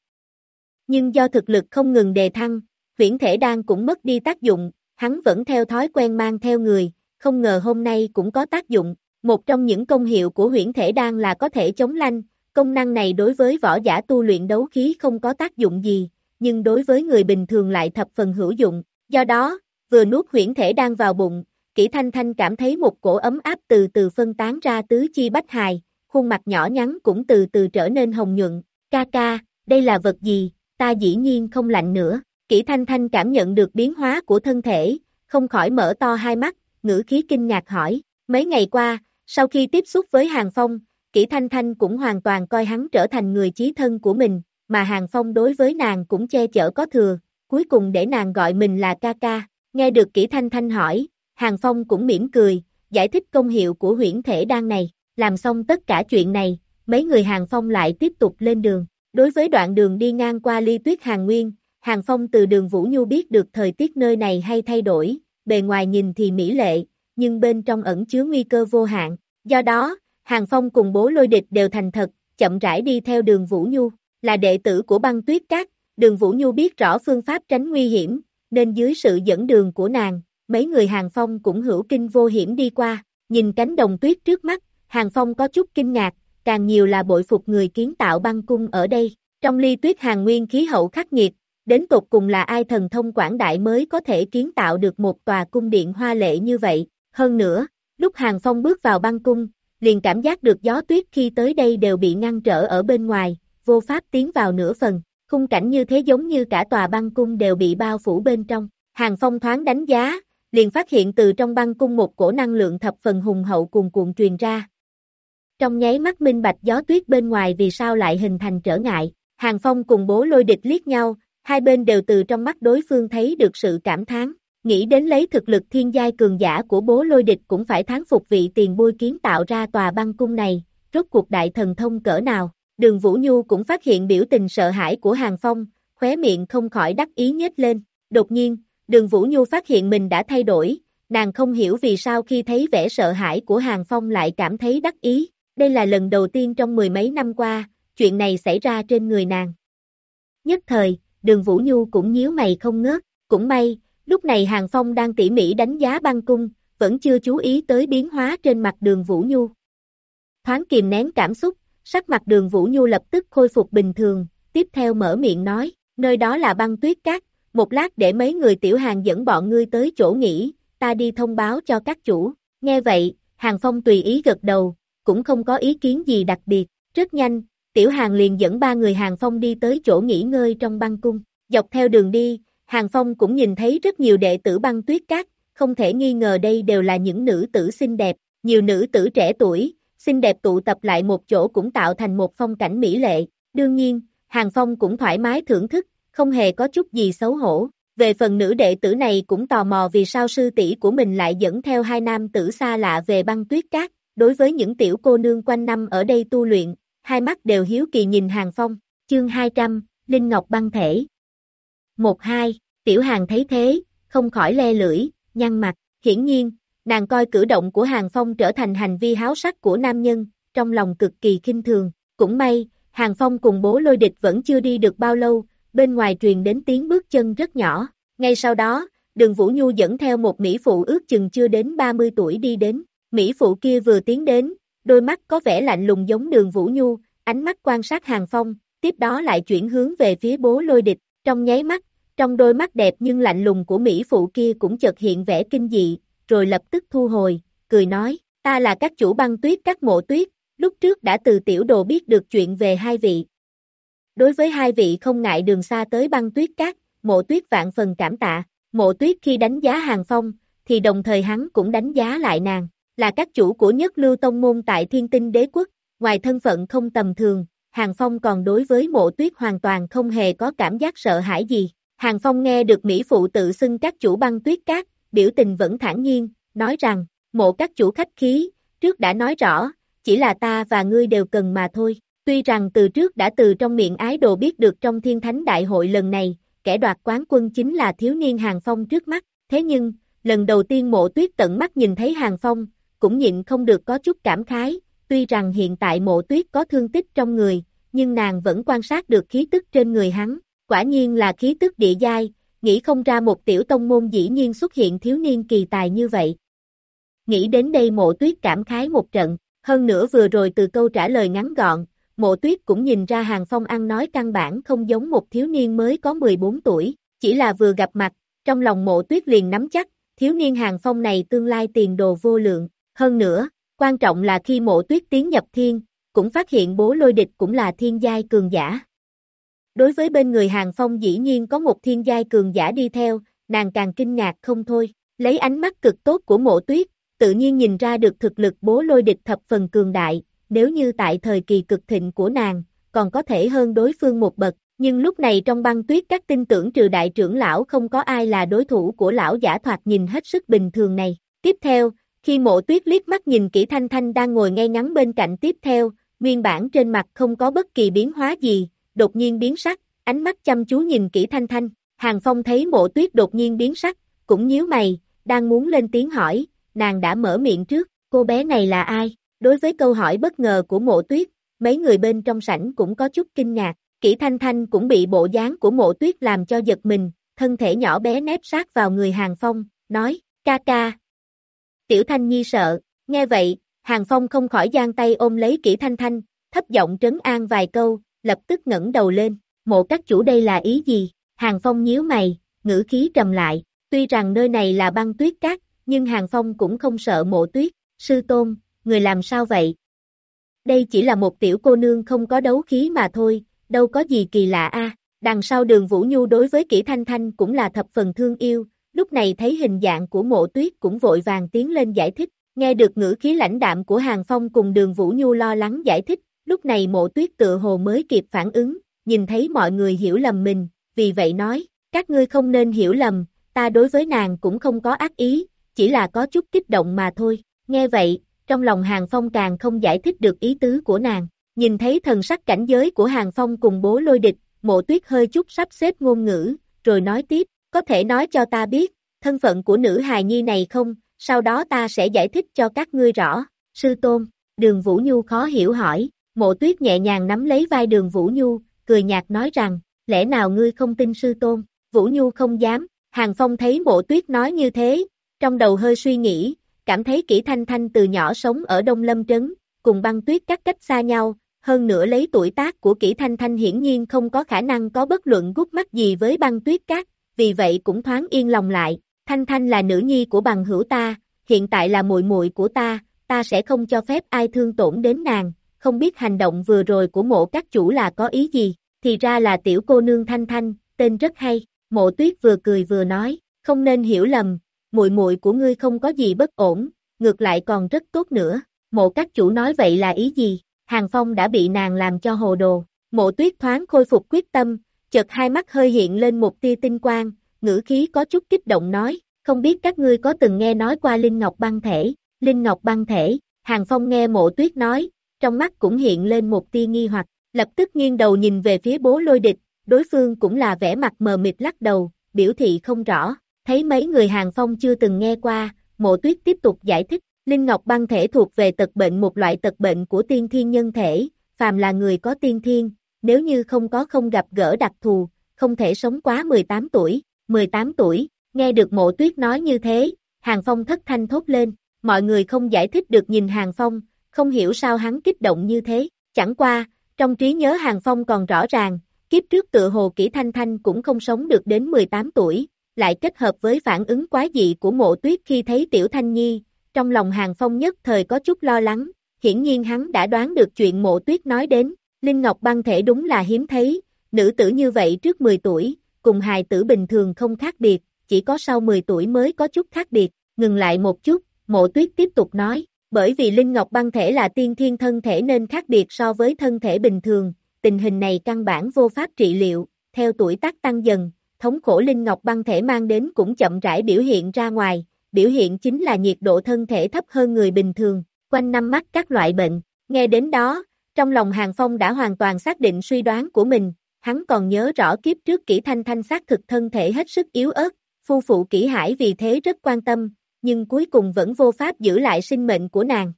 Nhưng do thực lực không ngừng đề thăng, huyễn thể đan cũng mất đi tác dụng, hắn vẫn theo thói quen mang theo người, không ngờ hôm nay cũng có tác dụng, một trong những công hiệu của huyễn thể đan là có thể chống lanh, công năng này đối với võ giả tu luyện đấu khí không có tác dụng gì, nhưng đối với người bình thường lại thập phần hữu dụng, do đó, vừa nuốt huyễn thể đan vào bụng, kỹ thanh thanh cảm thấy một cổ ấm áp từ từ phân tán ra tứ chi bách hài, khuôn mặt nhỏ nhắn cũng từ từ trở nên hồng nhuận, ca ca, đây là vật gì, ta dĩ nhiên không lạnh nữa, Kỷ thanh thanh cảm nhận được biến hóa của thân thể, không khỏi mở to hai mắt, ngữ khí kinh ngạc hỏi, mấy ngày qua, sau khi tiếp xúc với Hàng Phong, Kỷ Thanh Thanh cũng hoàn toàn coi hắn trở thành người chí thân của mình, mà Hàng Phong đối với nàng cũng che chở có thừa, cuối cùng để nàng gọi mình là ca ca. Nghe được Kỷ Thanh Thanh hỏi, Hàng Phong cũng mỉm cười, giải thích công hiệu của huyễn thể đan này, làm xong tất cả chuyện này, mấy người Hàng Phong lại tiếp tục lên đường. Đối với đoạn đường đi ngang qua ly tuyết Hàng Nguyên, Hàng Phong từ đường Vũ Nhu biết được thời tiết nơi này hay thay đổi, bề ngoài nhìn thì mỹ lệ, nhưng bên trong ẩn chứa nguy cơ vô hạn. Do đó, Hàng Phong cùng bố lôi địch đều thành thật, chậm rãi đi theo đường Vũ Nhu, là đệ tử của băng tuyết cát, đường Vũ Nhu biết rõ phương pháp tránh nguy hiểm, nên dưới sự dẫn đường của nàng, mấy người Hàng Phong cũng hữu kinh vô hiểm đi qua, nhìn cánh đồng tuyết trước mắt, Hàng Phong có chút kinh ngạc, càng nhiều là bội phục người kiến tạo băng cung ở đây, trong ly tuyết hàng nguyên khí hậu khắc nghiệt, đến tột cùng là ai thần thông quảng đại mới có thể kiến tạo được một tòa cung điện hoa lệ như vậy, hơn nữa, lúc Hàng Phong bước vào băng cung, liền cảm giác được gió tuyết khi tới đây đều bị ngăn trở ở bên ngoài, vô pháp tiến vào nửa phần, khung cảnh như thế giống như cả tòa băng cung đều bị bao phủ bên trong. Hàng Phong thoáng đánh giá, liền phát hiện từ trong băng cung một cổ năng lượng thập phần hùng hậu cuồn cuộn truyền ra. Trong nháy mắt minh bạch gió tuyết bên ngoài vì sao lại hình thành trở ngại, Hàng Phong cùng bố lôi địch liếc nhau, hai bên đều từ trong mắt đối phương thấy được sự cảm thán. Nghĩ đến lấy thực lực thiên giai cường giả của bố lôi địch cũng phải thắng phục vị tiền bôi kiến tạo ra tòa băng cung này, rốt cuộc đại thần thông cỡ nào. Đường Vũ Nhu cũng phát hiện biểu tình sợ hãi của Hàng Phong, khóe miệng không khỏi đắc ý nhếch lên. Đột nhiên, đường Vũ Nhu phát hiện mình đã thay đổi, nàng không hiểu vì sao khi thấy vẻ sợ hãi của Hàng Phong lại cảm thấy đắc ý. Đây là lần đầu tiên trong mười mấy năm qua, chuyện này xảy ra trên người nàng. Nhất thời, đường Vũ Nhu cũng nhíu mày không ngớt, cũng may, lúc này Hàng Phong đang tỉ mỉ đánh giá băng cung, vẫn chưa chú ý tới biến hóa trên mặt đường Vũ Nhu. Thoáng kìm nén cảm xúc, sắc mặt đường Vũ Nhu lập tức khôi phục bình thường, tiếp theo mở miệng nói, nơi đó là băng tuyết cát, một lát để mấy người tiểu hàng dẫn bọn ngươi tới chỗ nghỉ, ta đi thông báo cho các chủ. Nghe vậy, Hàng Phong tùy ý gật đầu, cũng không có ý kiến gì đặc biệt, rất nhanh, tiểu hàng liền dẫn ba người Hàng Phong đi tới chỗ nghỉ ngơi trong băng cung. Dọc theo đường đi, Hàng Phong cũng nhìn thấy rất nhiều đệ tử băng tuyết cát, không thể nghi ngờ đây đều là những nữ tử xinh đẹp, nhiều nữ tử trẻ tuổi, xinh đẹp tụ tập lại một chỗ cũng tạo thành một phong cảnh mỹ lệ. Đương nhiên, Hàng Phong cũng thoải mái thưởng thức, không hề có chút gì xấu hổ. Về phần nữ đệ tử này cũng tò mò vì sao sư tỷ của mình lại dẫn theo hai nam tử xa lạ về băng tuyết cát, đối với những tiểu cô nương quanh năm ở đây tu luyện, hai mắt đều hiếu kỳ nhìn Hàng Phong, chương 200, Linh Ngọc băng thể. Một hai, tiểu hàng thấy thế, không khỏi le lưỡi, nhăn mặt, hiển nhiên, nàng coi cử động của Hàng Phong trở thành hành vi háo sắc của nam nhân, trong lòng cực kỳ kinh thường, cũng may, Hàng Phong cùng bố lôi địch vẫn chưa đi được bao lâu, bên ngoài truyền đến tiếng bước chân rất nhỏ, ngay sau đó, đường Vũ Nhu dẫn theo một Mỹ phụ ước chừng chưa đến 30 tuổi đi đến, Mỹ phụ kia vừa tiến đến, đôi mắt có vẻ lạnh lùng giống đường Vũ Nhu, ánh mắt quan sát Hàng Phong, tiếp đó lại chuyển hướng về phía bố lôi địch, trong nháy mắt, trong đôi mắt đẹp nhưng lạnh lùng của Mỹ phụ kia cũng chợt hiện vẻ kinh dị, rồi lập tức thu hồi, cười nói, ta là các chủ băng tuyết các mộ tuyết, lúc trước đã từ tiểu đồ biết được chuyện về hai vị. Đối với hai vị không ngại đường xa tới băng tuyết các, mộ tuyết vạn phần cảm tạ, mộ tuyết khi đánh giá hàng phong, thì đồng thời hắn cũng đánh giá lại nàng, là các chủ của nhất lưu tông môn tại thiên tinh đế quốc, ngoài thân phận không tầm thường, hàng phong còn đối với mộ tuyết hoàn toàn không hề có cảm giác sợ hãi gì. Hàng Phong nghe được Mỹ Phụ tự xưng các chủ băng tuyết cát, biểu tình vẫn thản nhiên, nói rằng, mộ các chủ khách khí, trước đã nói rõ, chỉ là ta và ngươi đều cần mà thôi. Tuy rằng từ trước đã từ trong miệng ái đồ biết được trong thiên thánh đại hội lần này, kẻ đoạt quán quân chính là thiếu niên Hàng Phong trước mắt, thế nhưng, lần đầu tiên mộ tuyết tận mắt nhìn thấy Hàng Phong, cũng nhịn không được có chút cảm khái, tuy rằng hiện tại mộ tuyết có thương tích trong người, nhưng nàng vẫn quan sát được khí tức trên người hắn, quả nhiên là khí tức địa giai, nghĩ không ra một tiểu tông môn dĩ nhiên xuất hiện thiếu niên kỳ tài như vậy. Nghĩ đến đây mộ tuyết cảm khái một trận, hơn nữa vừa rồi từ câu trả lời ngắn gọn, mộ tuyết cũng nhìn ra hàng phong ăn nói căn bản không giống một thiếu niên mới có 14 tuổi, chỉ là vừa gặp mặt, trong lòng mộ tuyết liền nắm chắc, thiếu niên hàng phong này tương lai tiền đồ vô lượng, hơn nữa, quan trọng là khi mộ tuyết tiến nhập thiên, cũng phát hiện bố lôi địch cũng là thiên giai cường giả. Đối với bên người Hàng Phong dĩ nhiên có một thiên giai cường giả đi theo, nàng càng kinh ngạc không thôi, lấy ánh mắt cực tốt của mộ tuyết, tự nhiên nhìn ra được thực lực bố lôi địch thập phần cường đại, nếu như tại thời kỳ cực thịnh của nàng, còn có thể hơn đối phương một bậc, nhưng lúc này trong băng tuyết các tin tưởng trừ đại trưởng lão không có ai là đối thủ của lão giả thoạt nhìn hết sức bình thường này. Tiếp theo, khi mộ tuyết liếc mắt nhìn kỹ thanh thanh đang ngồi ngay ngắn bên cạnh tiếp theo, nguyên bản trên mặt không có bất kỳ biến hóa gì, đột nhiên biến sắc, ánh mắt chăm chú nhìn kỹ Thanh Thanh, Hàng Phong thấy mộ tuyết đột nhiên biến sắc, cũng nhíu mày, đang muốn lên tiếng hỏi, nàng đã mở miệng trước, cô bé này là ai? Đối với câu hỏi bất ngờ của mộ tuyết, mấy người bên trong sảnh cũng có chút kinh ngạc, kỹ Thanh Thanh cũng bị bộ dáng của mộ tuyết làm cho giật mình, thân thể nhỏ bé nép sát vào người Hàng Phong, nói, ca ca. Tiểu Thanh Nhi sợ, nghe vậy, Hàng Phong không khỏi giang tay ôm lấy kỹ Thanh Thanh, thấp giọng trấn an vài câu, lập tức ngẩng đầu lên, mộ các chủ đây là ý gì? Hàng Phong nhíu mày, ngữ khí trầm lại, tuy rằng nơi này là băng tuyết cát, nhưng Hàng Phong cũng không sợ mộ tuyết, sư tôn, người làm sao vậy? Đây chỉ là một tiểu cô nương không có đấu khí mà thôi, đâu có gì kỳ lạ a. Đằng sau đường Vũ Nhu đối với kỹ Thanh Thanh cũng là thập phần thương yêu, lúc này thấy hình dạng của mộ tuyết cũng vội vàng tiến lên giải thích, nghe được ngữ khí lãnh đạm của Hàng Phong cùng đường Vũ Nhu lo lắng giải thích, Lúc này mộ tuyết tự hồ mới kịp phản ứng, nhìn thấy mọi người hiểu lầm mình, vì vậy nói, các ngươi không nên hiểu lầm, ta đối với nàng cũng không có ác ý, chỉ là có chút kích động mà thôi. Nghe vậy, trong lòng Hàng Phong càng không giải thích được ý tứ của nàng. Nhìn thấy thần sắc cảnh giới của Hàng Phong cùng bố lôi địch, mộ tuyết hơi chút sắp xếp ngôn ngữ, rồi nói tiếp, có thể nói cho ta biết, thân phận của nữ hài nhi này không, sau đó ta sẽ giải thích cho các ngươi rõ, sư tôn, đường Vũ Nhu khó hiểu hỏi, mộ tuyết nhẹ nhàng nắm lấy vai đường Vũ Nhu, cười nhạt nói rằng, lẽ nào ngươi không tin sư tôn, Vũ Nhu không dám, Hàng Phong thấy mộ tuyết nói như thế, trong đầu hơi suy nghĩ, cảm thấy kỹ thanh thanh từ nhỏ sống ở Đông Lâm Trấn, cùng băng tuyết các cách xa nhau, hơn nữa lấy tuổi tác của kỹ thanh thanh hiển nhiên không có khả năng có bất luận gút mắt gì với băng tuyết cát, vì vậy cũng thoáng yên lòng lại, thanh thanh là nữ nhi của bằng hữu ta, hiện tại là muội muội của ta, ta sẽ không cho phép ai thương tổn đến nàng, không biết hành động vừa rồi của mộ các chủ là có ý gì, thì ra là tiểu cô nương thanh thanh, tên rất hay, mộ tuyết vừa cười vừa nói, không nên hiểu lầm, muội muội của ngươi không có gì bất ổn, ngược lại còn rất tốt nữa, mộ các chủ nói vậy là ý gì, Hàng Phong đã bị nàng làm cho hồ đồ, mộ tuyết thoáng khôi phục quyết tâm, chợt hai mắt hơi hiện lên một tia tinh quang, ngữ khí có chút kích động nói, không biết các ngươi có từng nghe nói qua Linh Ngọc băng thể, Linh Ngọc băng thể, Hàng Phong nghe mộ tuyết nói, trong mắt cũng hiện lên một tia nghi hoặc, lập tức nghiêng đầu nhìn về phía bố lôi địch, đối phương cũng là vẻ mặt mờ mịt lắc đầu, biểu thị không rõ, thấy mấy người Hàng Phong chưa từng nghe qua, mộ tuyết tiếp tục giải thích, Linh Ngọc băng thể thuộc về tật bệnh một loại tật bệnh của tiên thiên nhân thể, phàm là người có tiên thiên, nếu như không có không gặp gỡ đặc thù, không thể sống quá 18 tuổi, 18 tuổi, nghe được mộ tuyết nói như thế, Hàng Phong thất thanh thốt lên, mọi người không giải thích được nhìn Hàng Phong, không hiểu sao hắn kích động như thế, chẳng qua, trong trí nhớ Hàng Phong còn rõ ràng, kiếp trước tự hồ kỹ thanh thanh cũng không sống được đến 18 tuổi, lại kết hợp với phản ứng quá dị của mộ tuyết khi thấy tiểu thanh nhi, trong lòng Hàng Phong nhất thời có chút lo lắng, hiển nhiên hắn đã đoán được chuyện mộ tuyết nói đến, Linh Ngọc băng thể đúng là hiếm thấy, nữ tử như vậy trước 10 tuổi, cùng hài tử bình thường không khác biệt, chỉ có sau 10 tuổi mới có chút khác biệt, ngừng lại một chút, mộ tuyết tiếp tục nói, bởi vì Linh Ngọc băng thể là tiên thiên thân thể nên khác biệt so với thân thể bình thường, tình hình này căn bản vô pháp trị liệu, theo tuổi tác tăng dần, thống khổ Linh Ngọc băng thể mang đến cũng chậm rãi biểu hiện ra ngoài, biểu hiện chính là nhiệt độ thân thể thấp hơn người bình thường, quanh năm mắc các loại bệnh, nghe đến đó, trong lòng Hàng Phong đã hoàn toàn xác định suy đoán của mình, hắn còn nhớ rõ kiếp trước kỹ thanh thanh xác thực thân thể hết sức yếu ớt, phu phụ kỹ hải vì thế rất quan tâm, nhưng cuối cùng vẫn vô pháp giữ lại sinh mệnh của nàng.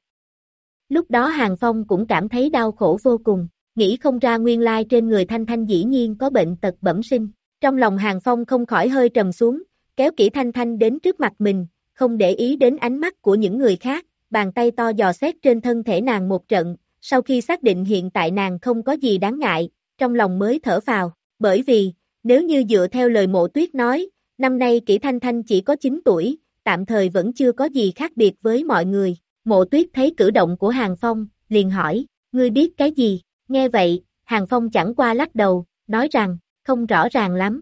Lúc đó Hàng Phong cũng cảm thấy đau khổ vô cùng, nghĩ không ra nguyên lai trên người Thanh Thanh dĩ nhiên có bệnh tật bẩm sinh. Trong lòng Hàng Phong không khỏi hơi trầm xuống, kéo kỹ Thanh Thanh đến trước mặt mình, không để ý đến ánh mắt của những người khác, bàn tay to dò xét trên thân thể nàng một trận, sau khi xác định hiện tại nàng không có gì đáng ngại, trong lòng mới thở vào. bởi vì, nếu như dựa theo lời mộ tuyết nói, năm nay kỹ Thanh Thanh chỉ có 9 tuổi, tạm thời vẫn chưa có gì khác biệt với mọi người. Mộ tuyết thấy cử động của Hàng Phong, liền hỏi, ngươi biết cái gì? Nghe vậy, Hàng Phong chẳng qua lắc đầu, nói rằng, không rõ ràng lắm.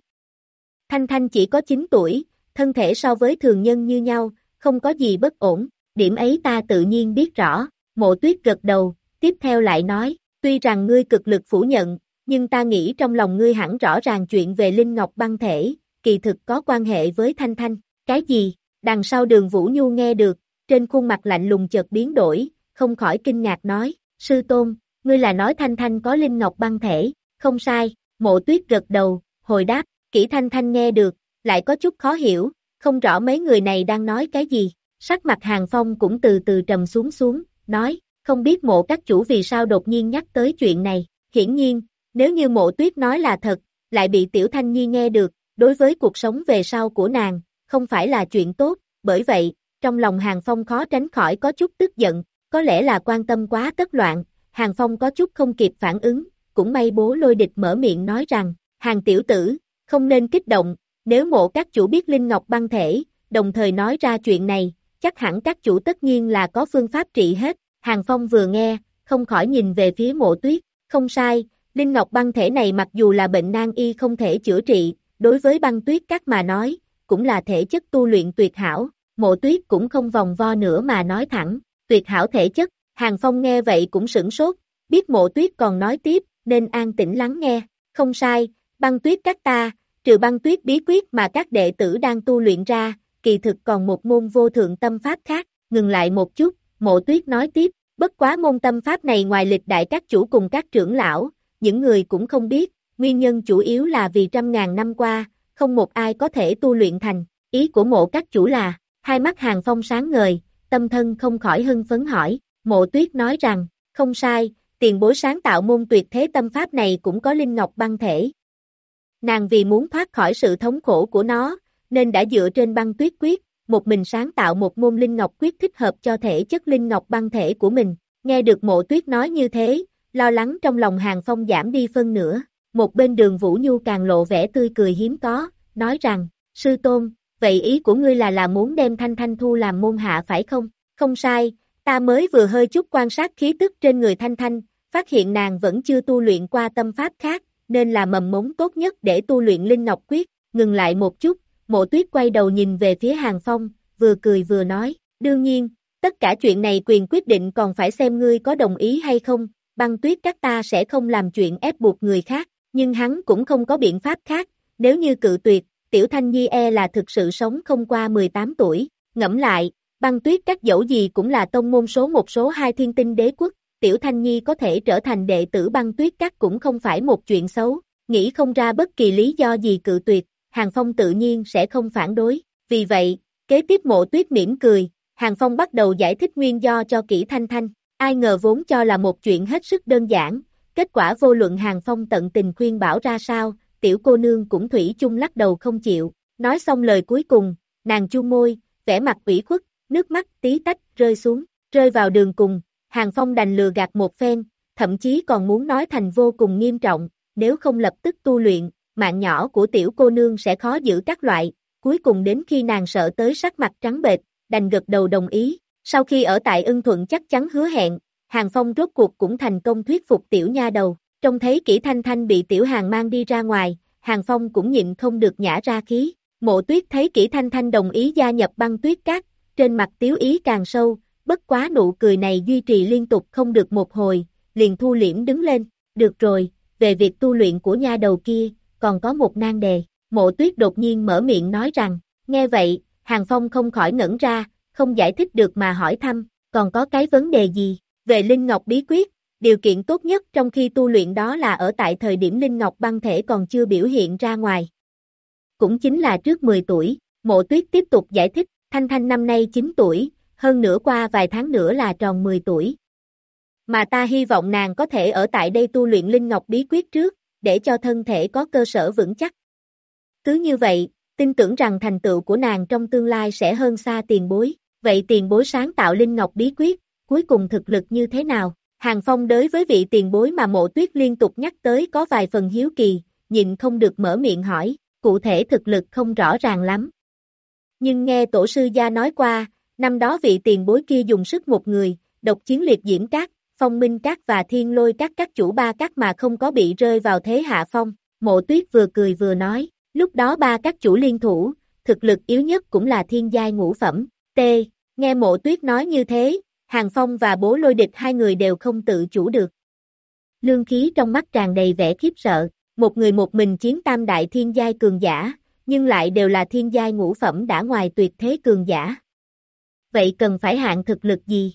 Thanh Thanh chỉ có 9 tuổi, thân thể so với thường nhân như nhau, không có gì bất ổn, điểm ấy ta tự nhiên biết rõ, mộ tuyết gật đầu, tiếp theo lại nói, tuy rằng ngươi cực lực phủ nhận, nhưng ta nghĩ trong lòng ngươi hẳn rõ ràng chuyện về Linh Ngọc băng thể, kỳ thực có quan hệ với Thanh Thanh, cái gì? Đằng sau đường Vũ Nhu nghe được, trên khuôn mặt lạnh lùng chợt biến đổi, không khỏi kinh ngạc nói, sư tôn, ngươi là nói Thanh Thanh có Linh Ngọc băng thể, không sai, mộ tuyết gật đầu, hồi đáp, kỹ Thanh Thanh nghe được, lại có chút khó hiểu, không rõ mấy người này đang nói cái gì, sắc mặt Hàng Phong cũng từ từ trầm xuống xuống, nói, không biết mộ các chủ vì sao đột nhiên nhắc tới chuyện này, hiển nhiên, nếu như mộ tuyết nói là thật, lại bị Tiểu Thanh Nhi nghe được, đối với cuộc sống về sau của nàng, không phải là chuyện tốt, bởi vậy, trong lòng Hàng Phong khó tránh khỏi có chút tức giận, có lẽ là quan tâm quá tất loạn, Hàng Phong có chút không kịp phản ứng, cũng may bố lôi địch mở miệng nói rằng, Hàng tiểu tử, không nên kích động, nếu mộ các chủ biết Linh Ngọc băng thể, đồng thời nói ra chuyện này, chắc hẳn các chủ tất nhiên là có phương pháp trị hết, Hàng Phong vừa nghe, không khỏi nhìn về phía mộ tuyết, không sai, Linh Ngọc băng thể này mặc dù là bệnh nan y không thể chữa trị, đối với băng tuyết các mà nói, cũng là thể chất tu luyện tuyệt hảo, mộ tuyết cũng không vòng vo nữa mà nói thẳng, tuyệt hảo thể chất, Hàng Phong nghe vậy cũng sửng sốt, biết mộ tuyết còn nói tiếp, nên an tĩnh lắng nghe, không sai, băng tuyết các ta, trừ băng tuyết bí quyết mà các đệ tử đang tu luyện ra, kỳ thực còn một môn vô thượng tâm pháp khác, ngừng lại một chút, mộ tuyết nói tiếp, bất quá môn tâm pháp này ngoài lịch đại các chủ cùng các trưởng lão, những người cũng không biết, nguyên nhân chủ yếu là vì trăm ngàn năm qua, không một ai có thể tu luyện thành, ý của mộ các chủ là, hai mắt hàng phong sáng ngời, tâm thân không khỏi hưng phấn hỏi, mộ tuyết nói rằng, không sai, tiền bối sáng tạo môn tuyệt thế tâm pháp này cũng có linh ngọc băng thể. Nàng vì muốn thoát khỏi sự thống khổ của nó, nên đã dựa trên băng tuyết quyết, một mình sáng tạo một môn linh ngọc quyết thích hợp cho thể chất linh ngọc băng thể của mình. Nghe được mộ tuyết nói như thế, lo lắng trong lòng hàng phong giảm đi phân nửa. Một bên đường Vũ Nhu càng lộ vẻ tươi cười hiếm có, nói rằng, sư tôn, vậy ý của ngươi là là muốn đem thanh thanh thu làm môn hạ phải không? Không sai, ta mới vừa hơi chút quan sát khí tức trên người thanh thanh, phát hiện nàng vẫn chưa tu luyện qua tâm pháp khác, nên là mầm mống tốt nhất để tu luyện Linh Ngọc Quyết, ngừng lại một chút, mộ tuyết quay đầu nhìn về phía Hàng Phong, vừa cười vừa nói, đương nhiên, tất cả chuyện này quyền quyết định còn phải xem ngươi có đồng ý hay không, băng tuyết các ta sẽ không làm chuyện ép buộc người khác, nhưng hắn cũng không có biện pháp khác, nếu như cự tuyệt, Tiểu Thanh Nhi e là thực sự sống không qua 18 tuổi, ngẫm lại, băng tuyết các dẫu gì cũng là tông môn số một số hai thiên tinh đế quốc, Tiểu Thanh Nhi có thể trở thành đệ tử băng tuyết các cũng không phải một chuyện xấu, nghĩ không ra bất kỳ lý do gì cự tuyệt, Hàng Phong tự nhiên sẽ không phản đối, vì vậy, kế tiếp mộ tuyết mỉm cười, Hàng Phong bắt đầu giải thích nguyên do cho kỹ Thanh Thanh, ai ngờ vốn cho là một chuyện hết sức đơn giản, kết quả vô luận Hàng Phong tận tình khuyên bảo ra sao, tiểu cô nương cũng thủy chung lắc đầu không chịu, nói xong lời cuối cùng, nàng chu môi, vẻ mặt ủy khuất, nước mắt tí tách rơi xuống, rơi vào đường cùng, Hàng Phong đành lừa gạt một phen, thậm chí còn muốn nói thành vô cùng nghiêm trọng, nếu không lập tức tu luyện, mạng nhỏ của tiểu cô nương sẽ khó giữ các loại, cuối cùng đến khi nàng sợ tới sắc mặt trắng bệch, đành gật đầu đồng ý, sau khi ở tại ưng thuận chắc chắn hứa hẹn, Hàng Phong rốt cuộc cũng thành công thuyết phục tiểu nha đầu, trông thấy kỹ thanh thanh bị tiểu hàng mang đi ra ngoài, Hàng Phong cũng nhịn không được nhả ra khí, mộ tuyết thấy kỹ thanh thanh đồng ý gia nhập băng tuyết cát, trên mặt tiếu ý càng sâu, bất quá nụ cười này duy trì liên tục không được một hồi, liền thu liễm đứng lên, được rồi, về việc tu luyện của nha đầu kia, còn có một nan đề, mộ tuyết đột nhiên mở miệng nói rằng, nghe vậy, Hàng Phong không khỏi ngẩn ra, không giải thích được mà hỏi thăm, còn có cái vấn đề gì, về Linh Ngọc bí quyết, điều kiện tốt nhất trong khi tu luyện đó là ở tại thời điểm Linh Ngọc băng thể còn chưa biểu hiện ra ngoài. Cũng chính là trước 10 tuổi, mộ tuyết tiếp tục giải thích, Thanh Thanh năm nay 9 tuổi, hơn nữa qua vài tháng nữa là tròn 10 tuổi. Mà ta hy vọng nàng có thể ở tại đây tu luyện Linh Ngọc bí quyết trước, để cho thân thể có cơ sở vững chắc. Cứ như vậy, tin tưởng rằng thành tựu của nàng trong tương lai sẽ hơn xa tiền bối. Vậy tiền bối sáng tạo Linh Ngọc bí quyết, cuối cùng thực lực như thế nào? Hàng Phong đối với vị tiền bối mà mộ tuyết liên tục nhắc tới có vài phần hiếu kỳ, nhìn không được mở miệng hỏi, cụ thể thực lực không rõ ràng lắm. Nhưng nghe tổ sư gia nói qua, năm đó vị tiền bối kia dùng sức một người, độc chiến liệt diễm cát, phong minh các và thiên lôi các các chủ ba các mà không có bị rơi vào thế hạ phong, mộ tuyết vừa cười vừa nói, lúc đó ba các chủ liên thủ, thực lực yếu nhất cũng là thiên giai ngũ phẩm, T, nghe mộ tuyết nói như thế, Hàng Phong và bố lôi địch hai người đều không tự chủ được. Lương khí trong mắt tràn đầy vẻ khiếp sợ, một người một mình chiến tam đại thiên giai cường giả, nhưng lại đều là thiên giai ngũ phẩm đã ngoài tuyệt thế cường giả. Vậy cần phải hạn thực lực gì?